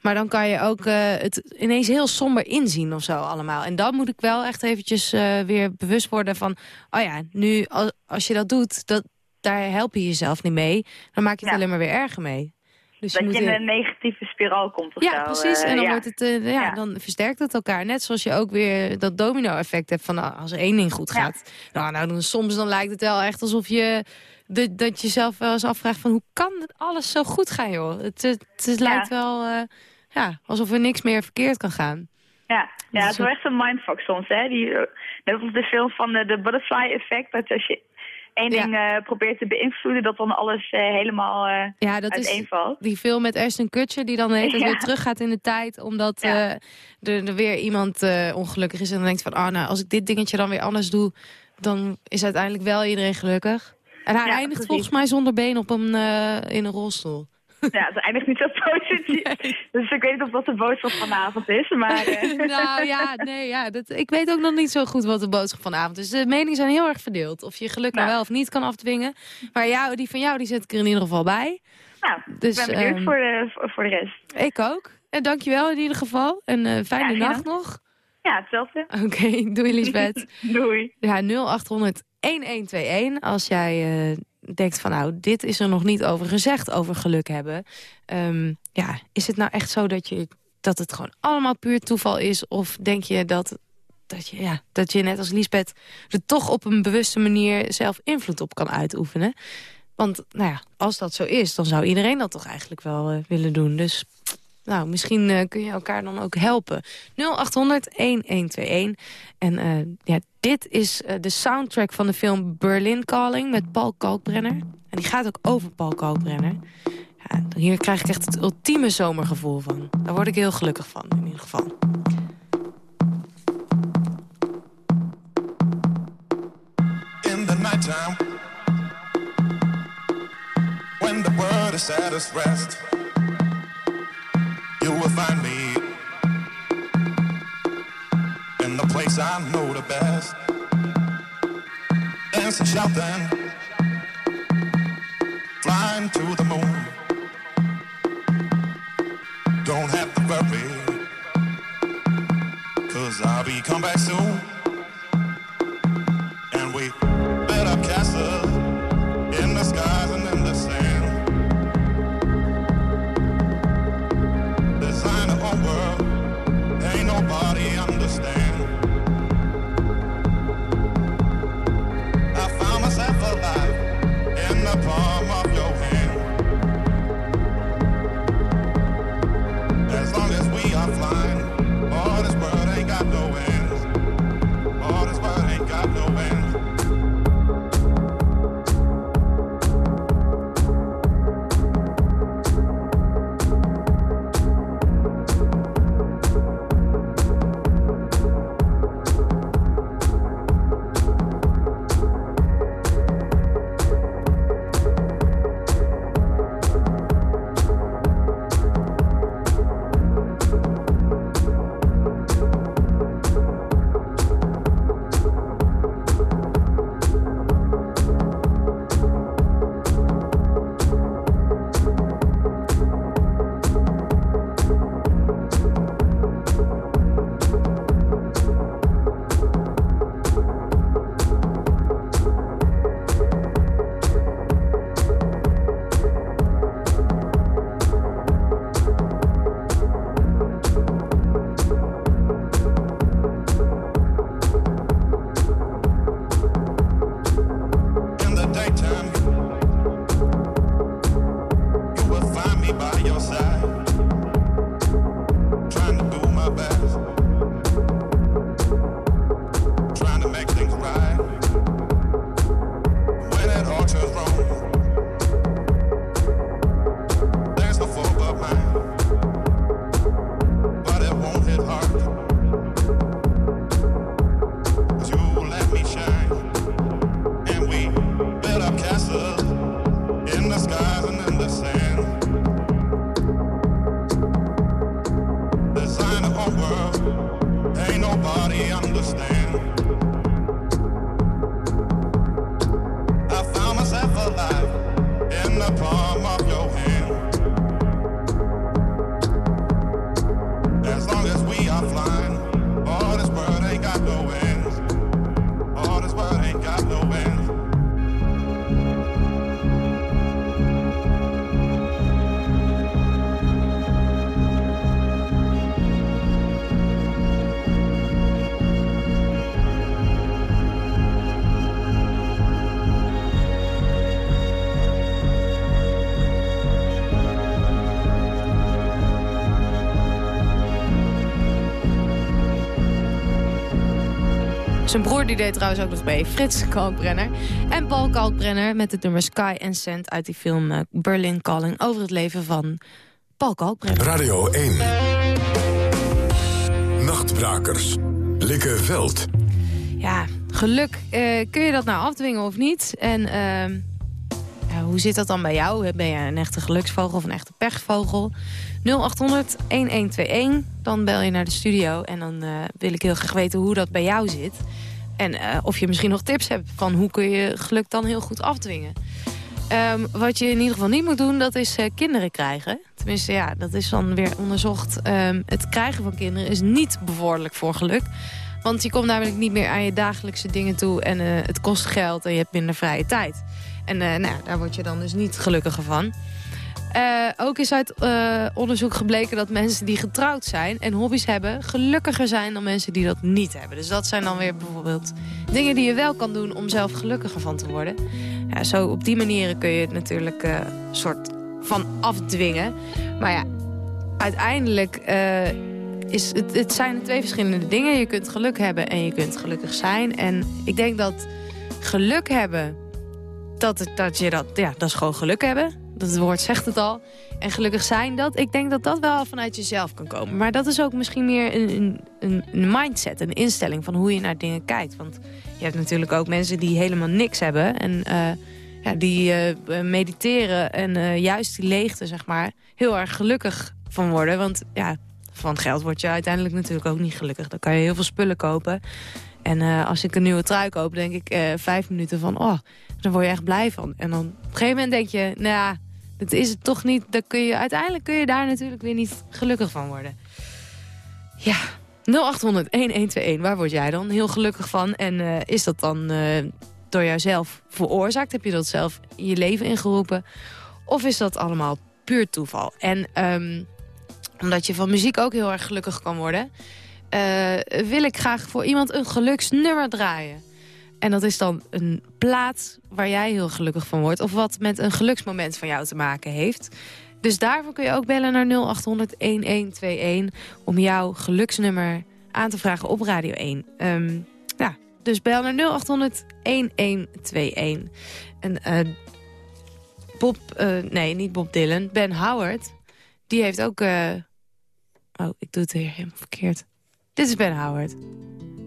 Maar dan kan je ook eh, het ineens heel somber inzien of zo allemaal. En dan moet ik wel echt eventjes weer bewust worden van... oh ja, nu als, als je dat doet, dat, daar help je jezelf niet mee. Dan maak je het Ja. alleen maar weer erger mee. Dus dat moet je in een negatieve spiraal komt of ja, zo. precies. eh, En dan, ja. wordt het, eh, ja, Ja. dan versterkt het elkaar. Net zoals je ook weer dat domino-effect hebt van nou, als één ding goed gaat. Nou, nou dan, soms dan lijkt het wel echt alsof je de, dat je zelf wel eens afvraagt van hoe kan alles zo goed gaan, joh? Het, het, het lijkt wel eh, ja, alsof er niks meer verkeerd kan gaan. Ja, ja het is wel echt een mindfuck soms. Hè? Die, eh, net als de film van de, de butterfly effect. Dat als je één Ja. ding eh, probeert te beïnvloeden, dat dan alles eh, helemaal eh Ja, dat is uiteenvalt. die film met Ashton Kutcher die dan Ja. weer teruggaat in de tijd. Omdat Ja. er, er weer iemand ongelukkig is. En dan denkt van, oh, nou, als ik dit dingetje dan weer anders doe, dan is uiteindelijk wel iedereen gelukkig. En hij eindigt precies. volgens mij zonder been op een, in een rolstoel. Ja, het eindigt niet zo positief. Dus ik weet niet of dat de boodschap vanavond is, maar... eh, nou ja, nee, ja dat, ik weet ook nog niet zo goed wat de boodschap vanavond is. De meningen zijn heel erg verdeeld. Of je geluk nou Nou. wel of niet kan afdwingen. Maar jou, die van jou die zet ik er in ieder geval bij. nou, Dus, ik ben benieuwd ehm, voor, de, voor- de rest. Ik ook. En dankjewel in ieder geval. En eh, fijne Ja, nacht nog. Ja, hetzelfde. Oké, doei Lisbeth. Doei. Ja, 0800 1121. Als jij eh, denkt van nou, dit is er nog niet over gezegd, over geluk hebben. Ehm, ja, is het nou echt zo dat, je, dat het gewoon allemaal puur toeval is? Of denk je dat, dat, je, ja, dat je net als Lisbeth er toch op een bewuste manier zelf invloed op kan uitoefenen? Want nou ja, als dat zo is, dan zou iedereen dat toch eigenlijk wel eh, willen doen. Dus nou, misschien eh, kun je elkaar dan ook helpen. 0800-1121. En eh, ja, dit is eh, de soundtrack van de film Berlin Calling met Paul Kalkbrenner. En die gaat ook over Paul Kalkbrenner. Ja, hier krijg ik echt het ultieme zomergevoel van. Daar word ik heel gelukkig van, in ieder geval. in the nighttime when the world is at its rest you will find me in the place I know the best. Dancing shouting flying to the moon. Don't have to worry cause I'll be come back soon Zijn broer die deed trouwens ook nog mee. Frits Kalkbrenner. En Paul Kalkbrenner met het nummer Sky and Sand uit die film eh, Berlin Calling. Over het leven van Paul Kalkbrenner. Radio 1. Nachtbrakers. Likke Veld. Ja, geluk, eh, kun je dat nou afdwingen of niet? En ehm, ja, hoe zit dat dan bij jou? Ben je een echte geluksvogel of een echte pechvogel? 0800-1121, dan bel je naar de studio. En dan eh, wil ik heel graag weten hoe dat bij jou zit. En eh, of je misschien nog tips hebt van hoe kun je geluk dan heel goed afdwingen. Ehm, wat je in ieder geval niet moet doen, dat is eh, kinderen krijgen. Tenminste, ja, dat is dan weer onderzocht. Ehm, het krijgen van kinderen is niet bevorderlijk voor geluk. Want je komt namelijk niet meer aan je dagelijkse dingen toe... en het kost geld en je hebt minder vrije tijd. En nou, daar word je dan dus niet gelukkiger van. Eh, ook is uit eh, onderzoek gebleken dat mensen die getrouwd zijn en hobby's hebben... gelukkiger zijn dan mensen die dat niet hebben. Dus dat zijn dan weer bijvoorbeeld dingen die je wel kan doen om zelf gelukkiger van te worden. Ja, zo op die manieren kun je het natuurlijk eh soort van afdwingen. Maar ja, uiteindelijk is het, het zijn twee verschillende dingen. Je kunt geluk hebben en je kunt gelukkig zijn. En ik denk dat geluk hebben, dat, dat je dat, ja, dat is gewoon geluk hebben. Dat woord zegt het al. En gelukkig zijn, dat, ik denk dat dat wel vanuit jezelf kan komen. Maar dat is ook misschien meer een, een, een, mindset, een instelling van hoe je naar dingen kijkt. Want je hebt natuurlijk ook mensen die helemaal niks hebben. En eh, ja, die eh, mediteren en eh, juist die leegte, zeg maar, heel erg gelukkig van worden. Want ja, van geld word je uiteindelijk natuurlijk ook niet gelukkig. Dan kan je heel veel spullen kopen. En eh, als ik een nieuwe trui koop, denk ik eh, vijf minuten van... oh, daar word je echt blij van. En dan op een gegeven moment denk je, nou ja, dat is het toch niet. Dan kun je, uiteindelijk kun je daar natuurlijk weer niet gelukkig van worden. Ja, 0800-1121, waar word jij dan heel gelukkig van? En eh, is dat dan eh, door jouzelf veroorzaakt? Heb je dat zelf in je leven ingeroepen? Of is dat allemaal puur toeval? En ehm, omdat je van muziek ook heel erg gelukkig kan worden... eh, wil ik graag voor iemand een geluksnummer draaien. En dat is dan een plaat waar jij heel gelukkig van wordt... of wat met een geluksmoment van jou te maken heeft... Dus daarvoor kun je ook bellen naar 0800-1121... om jouw geluksnummer aan te vragen op Radio 1. Ehm, ja, dus bel naar 0800-1121. En eh, Bob... eh, nee, niet Bob Dylan. Ben Howard. Die heeft ook... eh, oh, ik doe het hier helemaal verkeerd. Dit is Ben Howard.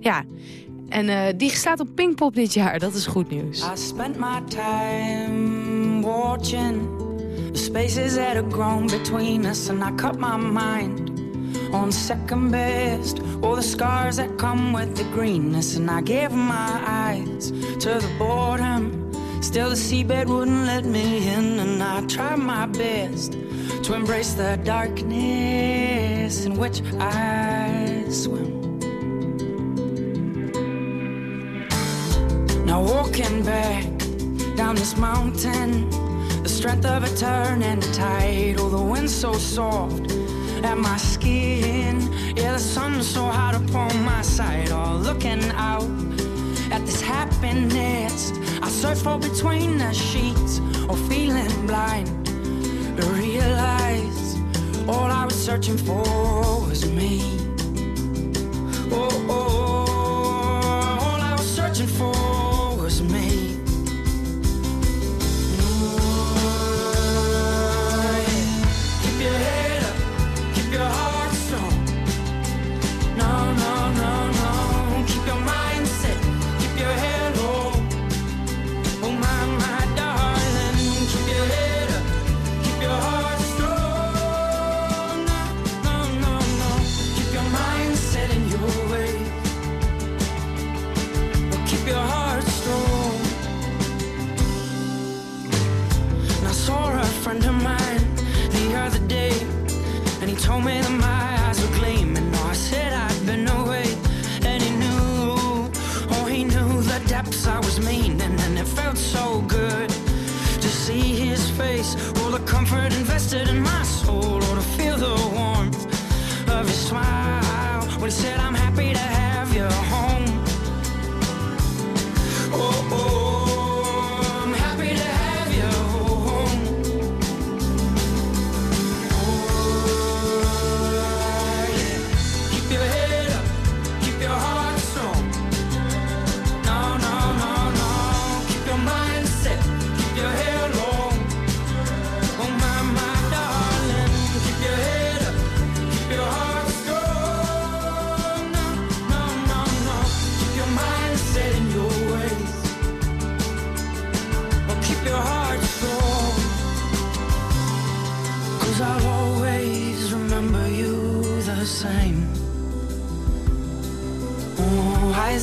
Ja, en eh, die staat op Pinkpop dit jaar. Dat is goed nieuws. I spent my time watching the spaces that have grown between us, and I cut my mind on second best. All the scars that come with the greenness, and I gave my eyes to the boredom. Still, the seabed wouldn't let me in, and I tried my best to embrace the darkness in which I swim. Now walking back down this mountain, the strength of a turning tide. Oh, the wind so soft at my skin. Yeah, the sun so hot upon my side. Oh, looking out at this happiness. I search for between the sheets or feeling blind. To realize all I was searching for was me.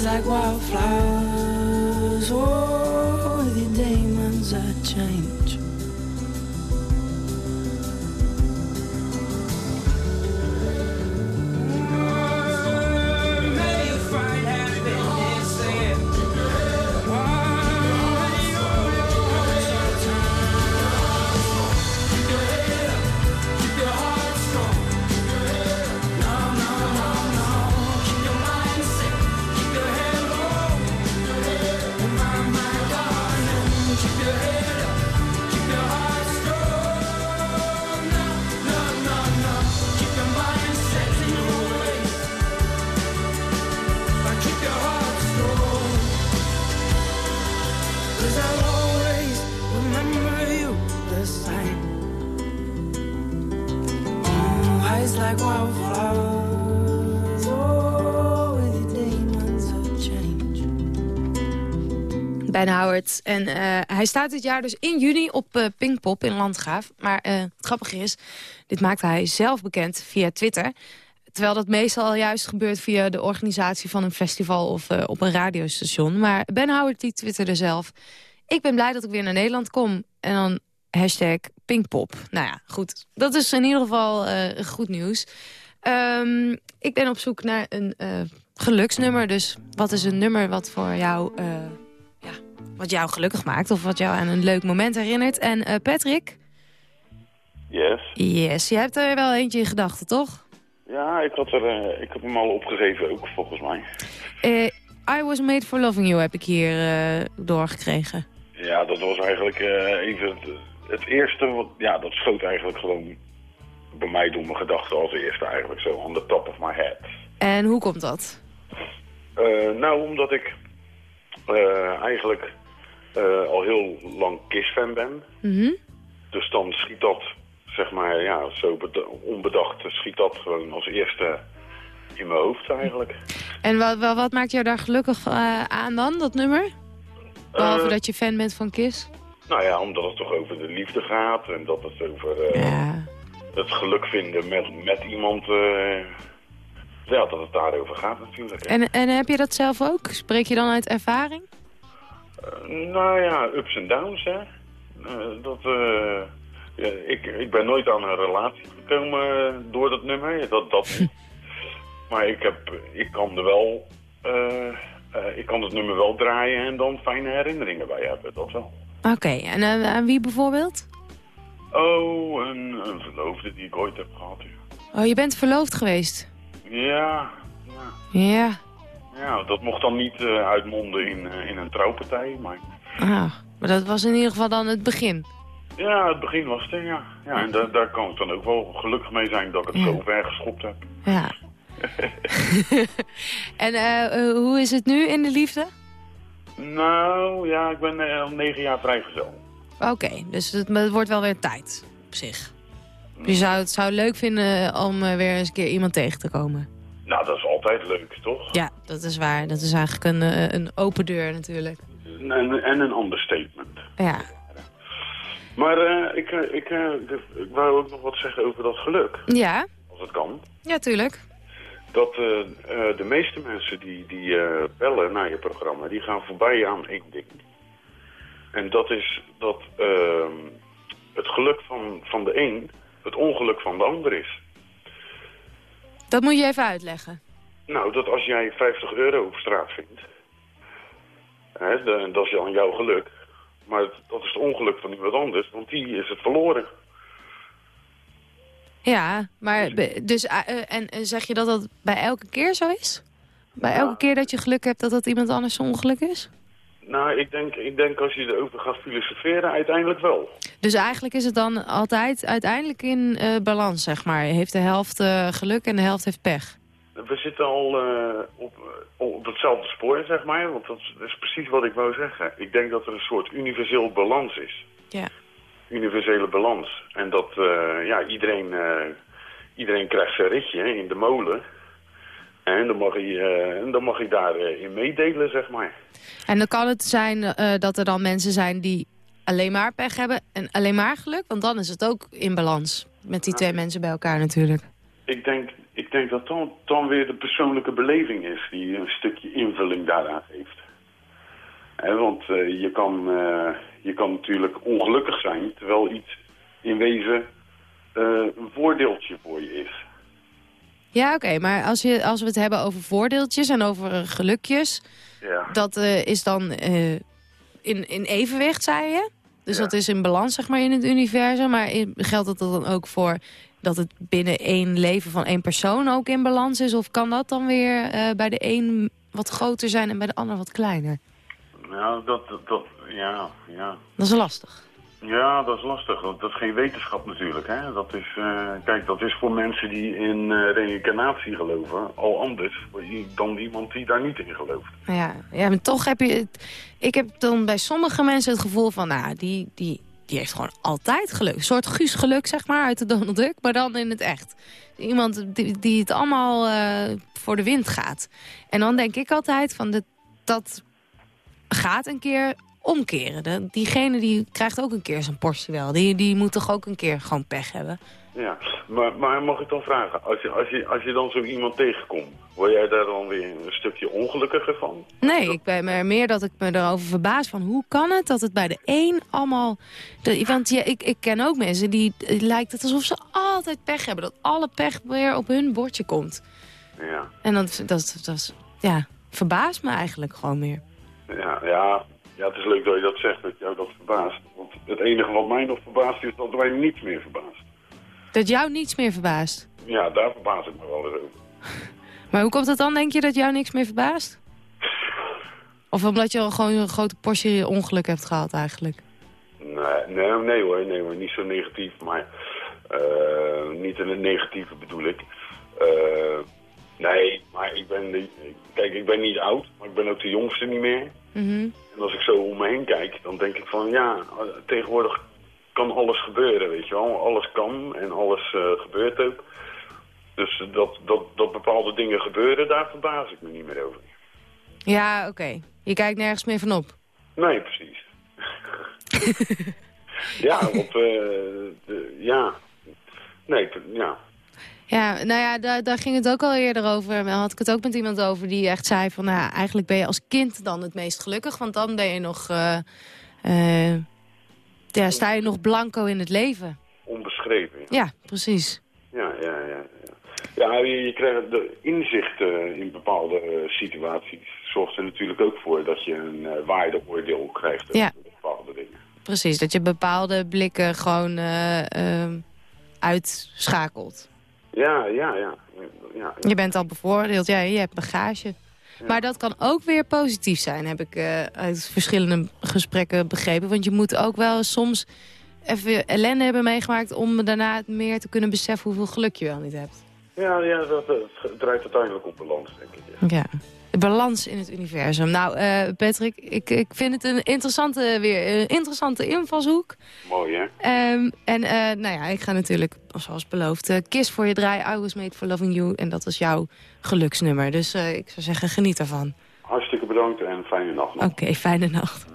Like wildflowers. Ben Howard. En eh, hij staat dit jaar dus in juni op eh, Pinkpop in Landgraaf. Maar eh, het grappige is, dit maakte hij zelf bekend via Twitter. Terwijl dat meestal juist gebeurt via de organisatie van een festival of op een radiostation. Maar Ben Howard die twitterde zelf. Ik ben blij dat ik weer naar Nederland kom. En dan hashtag Pinkpop. Nou ja, goed. Dat is in ieder geval goed nieuws. Ehm, ik ben op zoek naar een geluksnummer. Dus wat is een nummer wat voor jou... wat jou gelukkig maakt of wat jou aan een leuk moment herinnert. En eh, Patrick? Yes. Yes, je hebt er wel eentje in gedachten, toch? Ja, ik, had er, eh, ik heb hem al opgegeven ook, volgens mij. Eh, I Was Made For Loving You heb ik hier doorgekregen. Ja, dat was eigenlijk even het, het eerste, wat, ja, dat schoot eigenlijk gewoon bij mij door mijn gedachten als eerste eigenlijk zo, on the top of my head. En hoe komt dat? Nou, omdat ik eh, eigenlijk eh, al heel lang Kiss-fan ben. Mhm. Dus dan schiet dat, zeg maar, ja, zo beda- onbedacht schiet dat gewoon als eerste in mijn hoofd eigenlijk. En wat, wat, wat maakt jou daar gelukkig eh, aan dan, dat nummer? Behalve Eh, dat je fan bent van Kiss? Nou ja, omdat het toch over de liefde gaat en dat het over eh, het geluk vinden met, met iemand. Ja, dat het daarover gaat natuurlijk. hè. En, en heb je dat zelf ook? Spreek je dan uit ervaring? Eh, nou ja, ups en downs, hè. Eh, dat, eh, ja, ik, ik ben nooit aan een relatie gekomen door dat nummer, dat, dat niet. maar ik, heb, ik kan er wel, ik kan het nummer wel draaien en dan fijne herinneringen bij hebben, dat wel. Oké, en aan wie bijvoorbeeld? Oh, een, een verloofde die ik ooit heb gehad. ja. Oh, je bent verloofd geweest? Ja, Ja. ja dat mocht dan niet eh, uitmonden in, eh, in een trouwpartij, maar... Ah, maar dat was in ieder geval dan het begin. Ja, het begin was het, ja. Ja, en daar, daar kan ik dan ook wel gelukkig mee zijn dat ik het Ja. zo ver geschopt heb. Ja. en eh, hoe is het nu in de liefde? Nou, ja, ik ben al negen jaar vrijgezel. Oké, dus het, het wordt wel weer tijd op zich. Je zou het zou leuk vinden om eh, weer eens een keer iemand tegen te komen. Nou, dat is altijd leuk, toch? Ja, dat is waar. Dat is eigenlijk een, eh, een open deur natuurlijk. En, en een understatement. Ja. Maar eh, ik, ik, ik wou ook nog wat zeggen over dat geluk, Ja, als het kan. ja, tuurlijk. Dat de meeste mensen die, die bellen naar je programma, die gaan voorbij aan één ding. En dat is dat ehm, het geluk van, van de een het ongeluk van de ander is. Dat moet je even uitleggen. Nou, dat als jij 50 euro op straat vindt, hè, de- dat is dan jouw geluk. Maar het- dat is het ongeluk van iemand anders, want die is het verloren. Ja, maar dus, eh, eh, en eh, zeg je dat dat bij elke keer zo is? Bij elke keer dat je geluk hebt dat dat iemand anders zijn ongeluk is? Nou, ik denk, ik denk als je erover gaat filosoferen, uiteindelijk wel. Dus eigenlijk is het dan altijd uiteindelijk in eh, balans, zeg maar. Heeft de helft eh, geluk en de helft heeft pech. We zitten al eh, op, op hetzelfde spoor, zeg maar. Want dat is, precies wat ik wou zeggen. Ik denk dat er een soort universeel balans is. Ja. Universele balans. En dat ja, iedereen, iedereen krijgt zijn ritje in de molen. En dan mag hij, eh, dan mag hij daarin meedelen, zeg maar. En dan kan het zijn eh, dat er dan mensen zijn die alleen maar pech hebben en alleen maar geluk. Want dan is het ook in balans met die twee mensen bij elkaar natuurlijk. Ik denk, ik denk dat dan, dan weer de persoonlijke beleving is die een stukje invulling daaraan geeft. Want eh, je, kan, eh, je kan natuurlijk ongelukkig zijn, terwijl iets in wezen eh, een voordeeltje voor je is. Ja, oké, maar als, je, als we het hebben over voordeeltjes en over eh, gelukjes... Ja. dat eh, is dan eh, in, in evenwicht, zei je? Dus dat is in balans, zeg maar, in het universum. Maar in- geldt dat dan ook voor dat het binnen één leven van één persoon ook in balans is? Of kan dat dan weer bij de een wat groter zijn en bij de ander wat kleiner? Nou, dat, dat, dat- ja, ja. Dat is lastig. Ja, dat is lastig. want Dat is geen wetenschap natuurlijk. Hè? Dat is, eh, kijk, dat is voor mensen die in eh reïncarnatie geloven al anders dan iemand die daar niet in gelooft. Ja, ja maar toch heb je het... Ik heb dan bij sommige mensen het gevoel van... Nou, die, die, die heeft gewoon altijd geluk. Een soort Guus geluk, zeg maar, uit de Donald Duck. Maar dan in het echt. Iemand die, die het allemaal eh, voor de wind gaat. En dan denk ik altijd van... Dat gaat een keer omkeren. De, diegene die krijgt ook een keer zijn portie wel. Die, die moet toch ook een keer gewoon pech hebben. Ja, maar, maar mag ik dan vragen, als je, als, je, als je dan zo iemand tegenkomt, word jij daar dan weer een stukje ongelukkiger van? Nee, ik ben er meer dat ik me erover verbaas van hoe kan het dat het bij de een allemaal... De, want ja, ik, ik ken ook mensen die het lijkt het alsof ze altijd pech hebben. Dat alle pech weer op hun bordje komt. Ja, En dat, dat, dat, is- ja, verbaast me eigenlijk gewoon meer. ja, ja, ja, het is leuk dat je dat zegt, dat jou dat verbaast. Want het enige wat mij nog verbaast is dat mij niets meer verbaast. Dat jou niets meer verbaast. Ja, daar verbaas ik me wel eens over. Maar hoe komt het dan, denk je, dat jou niks meer verbaast? Of omdat je al gewoon een grote portie ongeluk hebt gehad eigenlijk? Nee, nee, nee hoor, nee hoor, niet zo negatief, maar eh, niet in het negatieve bedoel ik. Eh, nee, maar ik ben, kijk, ik ben niet oud, maar ik ben ook de jongste niet meer. Mhm. En als ik zo om me heen kijk, dan denk ik van ja, tegenwoordig kan alles gebeuren, weet je wel. Alles kan en alles eh, gebeurt ook. Dus dat, dat, dat bepaalde dingen gebeuren, daar verbaas ik me niet meer over. Ja, oké. Je kijkt nergens meer van op. Nee, precies. ja, want eh, ja. Nee, ja. Ja, nou ja, daar, daar ging het ook al eerder over. Daar had ik het ook met iemand over die echt zei van... Nou, eigenlijk ben je als kind dan het meest gelukkig. Want dan ben je nog... eh, eh, ja, sta je nog blanco in het leven. Onbeschreven. Ja, precies. Ja, ja, ja. Ja, ja je, je krijgt de inzicht eh, in bepaalde eh, situaties. Zorgt er natuurlijk ook voor dat je een waardeoordeel krijgt over Ja. bepaalde dingen. Precies, dat je bepaalde blikken gewoon eh, eh, uitschakelt. Ja, ja, ja. ja, Je bent al bevoordeeld, ja, je hebt bagage. Maar dat kan ook weer positief zijn, heb ik eh, uit verschillende gesprekken begrepen. Want je moet ook wel soms even ellende hebben meegemaakt... om daarna meer te kunnen beseffen hoeveel geluk je wel niet hebt. ja, ja dat, dat draait uiteindelijk op balans, denk ik. Ja. Ja, de balans in het universum. Nou, eh, Patrick, ik, ik vind het een interessante, weer, een interessante invalshoek. Mooi, hè? Ehm, en eh, nou ja, ik ga natuurlijk, zoals beloofd, eh, Kiss voor je draai. I was made for loving you. En dat was jouw geluksnummer. Dus ik zou zeggen, geniet ervan. Hartstikke bedankt en fijne nacht nog. Oké, fijne nacht.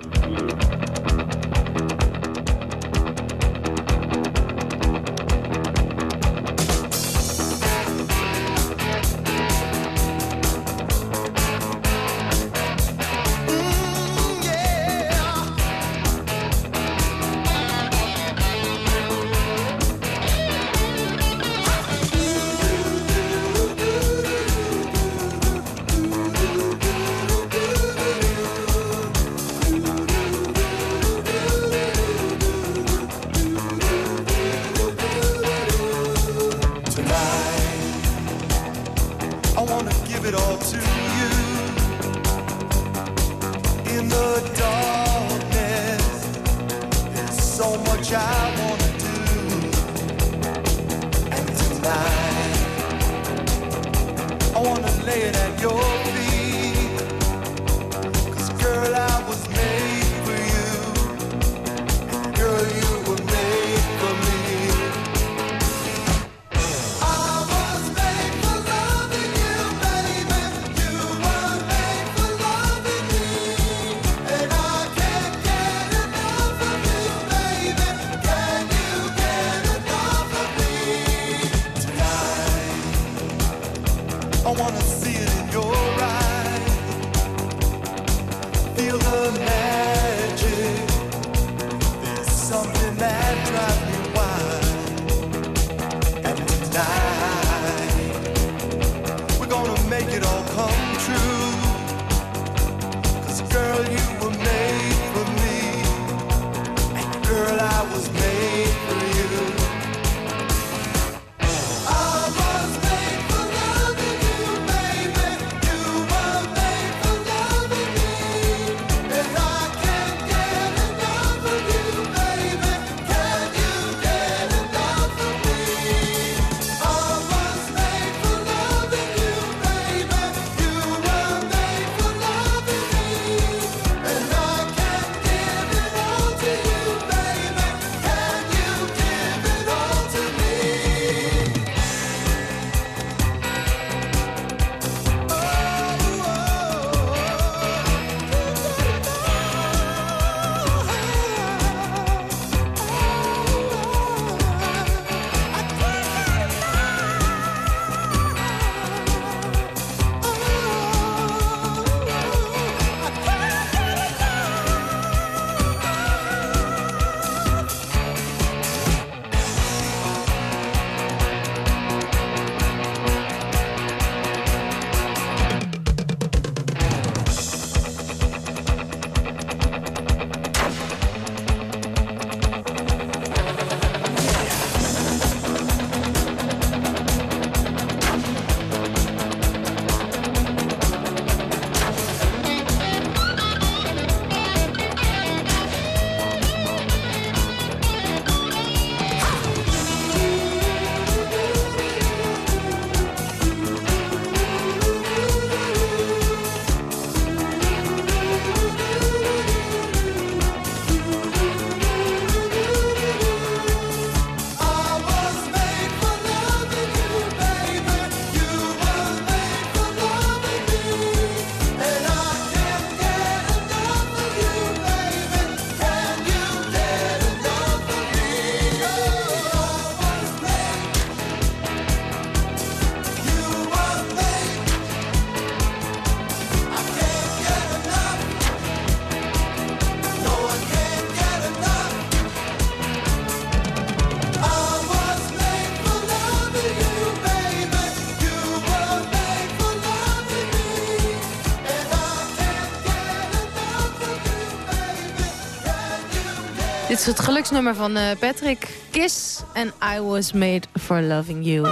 Dit is het geluksnummer van eh, Patrick. Kiss and I was made for loving you.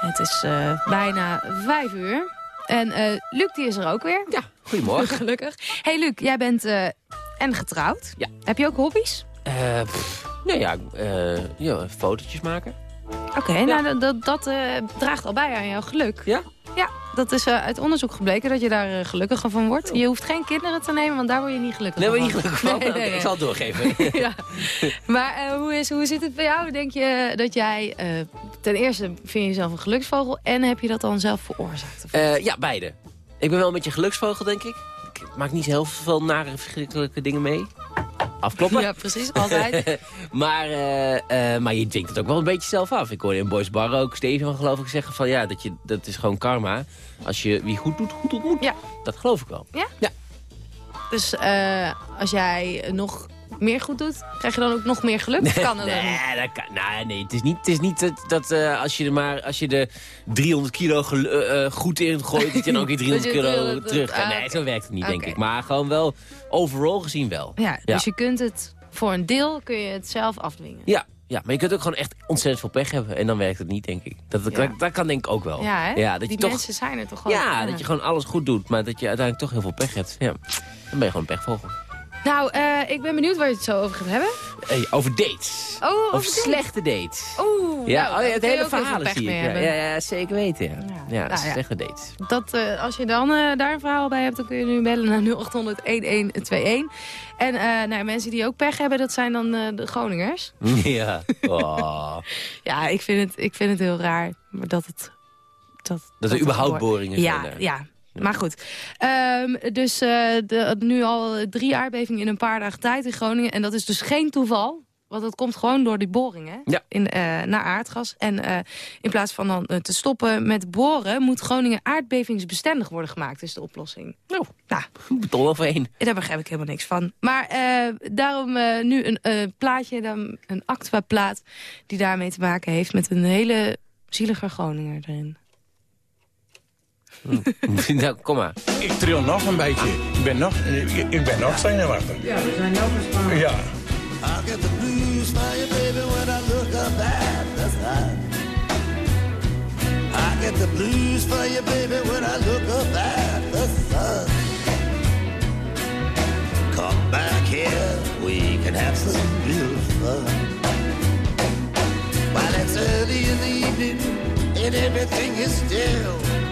Het is eh, bijna vijf uur. En eh, Luc die is er ook weer. Ja, goedemorgen. Gelukkig. Hey Luc, jij bent en getrouwd. Ja. Heb je ook hobby's? Pff, nou ja, ja, fotootjes maken. Oké, nou dat, dat, eh, draagt al bij aan jouw geluk. Ja? Ja, dat is eh, uit onderzoek gebleken dat je daar eh, gelukkiger van wordt. Je hoeft geen kinderen te nemen, want daar word je niet gelukkig Nee, van. maar niet gelukkig van. Nee, nee, nee. Ik zal het doorgeven. ja. Maar hoe, is, hoe zit het bij jou? Denk je dat jij... ten eerste vind je jezelf een geluksvogel... en heb je dat dan zelf veroorzaakt? Ja, beide. Ik ben wel een beetje geluksvogel, denk ik. Ik maak niet heel veel nare, verschrikkelijke dingen mee. Afkloppen. Ja, precies. Altijd. maar, eh, eh, maar je denkt het ook wel een beetje zelf af. Ik hoorde in Boys Bar ook Steven geloof ik zeggen van... ja, dat, je, dat is gewoon karma. Als je wie goed doet, goed ontmoet. Ja. Dat geloof ik wel. Ja? Ja. Dus eh, als jij nog meer goed doet, krijg je dan ook nog meer geluk? Kan dat? Nee, dat kan, nou, nee, het is niet, het is niet dat, dat eh, als, je er maar, als je er 300 kilo eh, eh, goed in gooit... dat je dan ook weer 300 Dat je kilo 300 terug ah, Nee, zo werkt het niet, denk ik. Maar gewoon wel, overall gezien wel. Ja, dus je kunt het voor een deel kun je het zelf afdwingen. Ja, ja, maar je kunt ook gewoon echt ontzettend veel pech hebben. En dan werkt het niet, denk ik. Dat, dat, Ja. dat kan denk ik ook wel. Ja, hè? Ja, dat Die je toch, mensen zijn er toch gewoon. ja, dat je gewoon alles goed doet, maar dat je uiteindelijk toch heel veel pech hebt. Ja. Dan ben je gewoon een pechvogel. Nou, eh, ik ben benieuwd waar je het zo over gaat hebben. Hey, over dates. Oh, over Of dates. slechte dates. Oeh, Ja, nou, oh, ja, het hele verhaal zie ik. Ja, ja, ja, zeker weten. Ja, ja, nou ja. slechte dates. Dat, eh, als je dan eh, daar een verhaal bij hebt, dan kun je nu bellen naar 0800-1121. En eh, nou, mensen die ook pech hebben, dat zijn dan de Groningers. Ja. Oh. Ja, ik vind, het, ik vind het heel raar maar dat het... Dat, Dat er überhaupt boringen ja, zijn. daar. Ja, maar goed. Ehm, dus eh, de, nu al drie aardbevingen in een paar dagen tijd in Groningen. En dat is dus geen toeval. Want dat komt gewoon door die boringen Ja. in, eh, naar aardgas. En eh, in plaats van dan te stoppen met boren... moet Groningen aardbevingsbestendig worden gemaakt, is de oplossing. Nou, Nou, beton overheen. daar begrijp ik helemaal niks van. Maar daarom nu een plaatje, dan een Actua-plaat... die daarmee te maken heeft met een hele zielige Groninger erin. nou, kom maar. Ik tril nog een beetje. Ik ben nog, ik, ik ben nog zenuwachtig. Ja, we zijn ook gespannen. Ja. I get the blues for you, baby, when I look up at the sun. I get the blues for you, baby, when I look up at the sun. Come back here, we can have some real fun. While it's early in the evening and everything is still.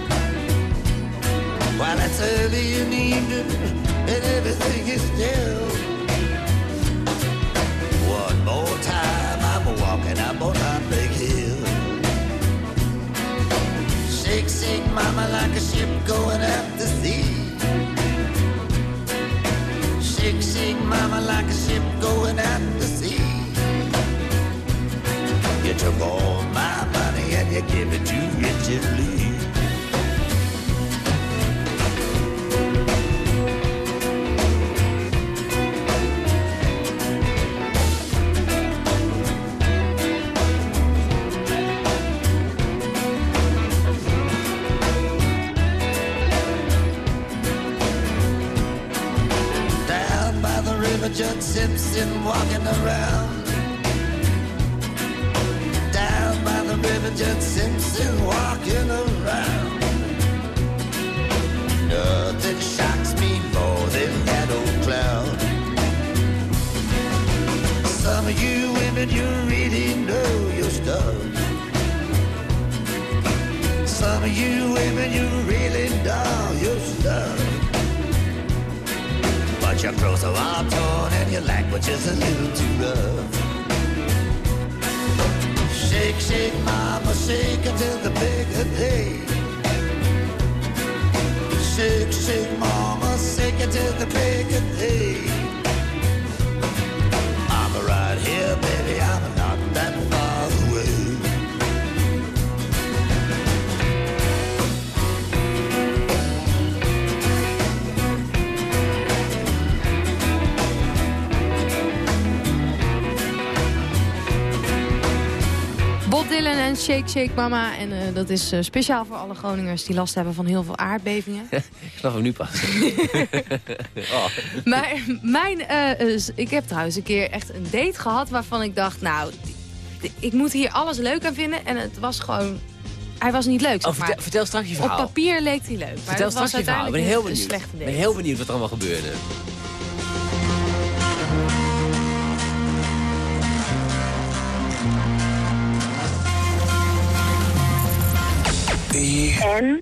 While it's early in the evening and everything is still. One more time, I'm walking up on that big hill. Shake, shake, mama, like a ship going out to sea. Shake, shake, mama, like a ship going out to sea. You took all my money and you gave it to Richard Lee. Judge Simpson walking around. Down by the river, Judge Simpson walking around. Nothing shocks me more than that old clown. Some of you women, you really know your stuff. Some of you women, you really know your stuff. But your clothes are all torn and your language is a little too rough. Shake, shake, mama, shake until the break of day. Shake, shake, mama, shake until the break of day. I'm right here, baby, I'm not that far Dylan en Shake Shake Mama. En eh, dat is eh, speciaal voor alle Groningers die last hebben van heel veel aardbevingen. Ik snap hem nu pas. oh. maar mijn, eh, ik heb trouwens een keer echt een date gehad waarvan ik dacht... nou, ik moet hier alles leuk aan vinden. En het was gewoon... Hij was niet leuk, zeg Oh, vertel, maar. vertel straks je Op verhaal. papier leek hij leuk. Maar Vertel was straks je verhaal. Ik ben uiteindelijk heel benieuwd. Ik ben heel benieuwd wat er allemaal gebeurde. En? En?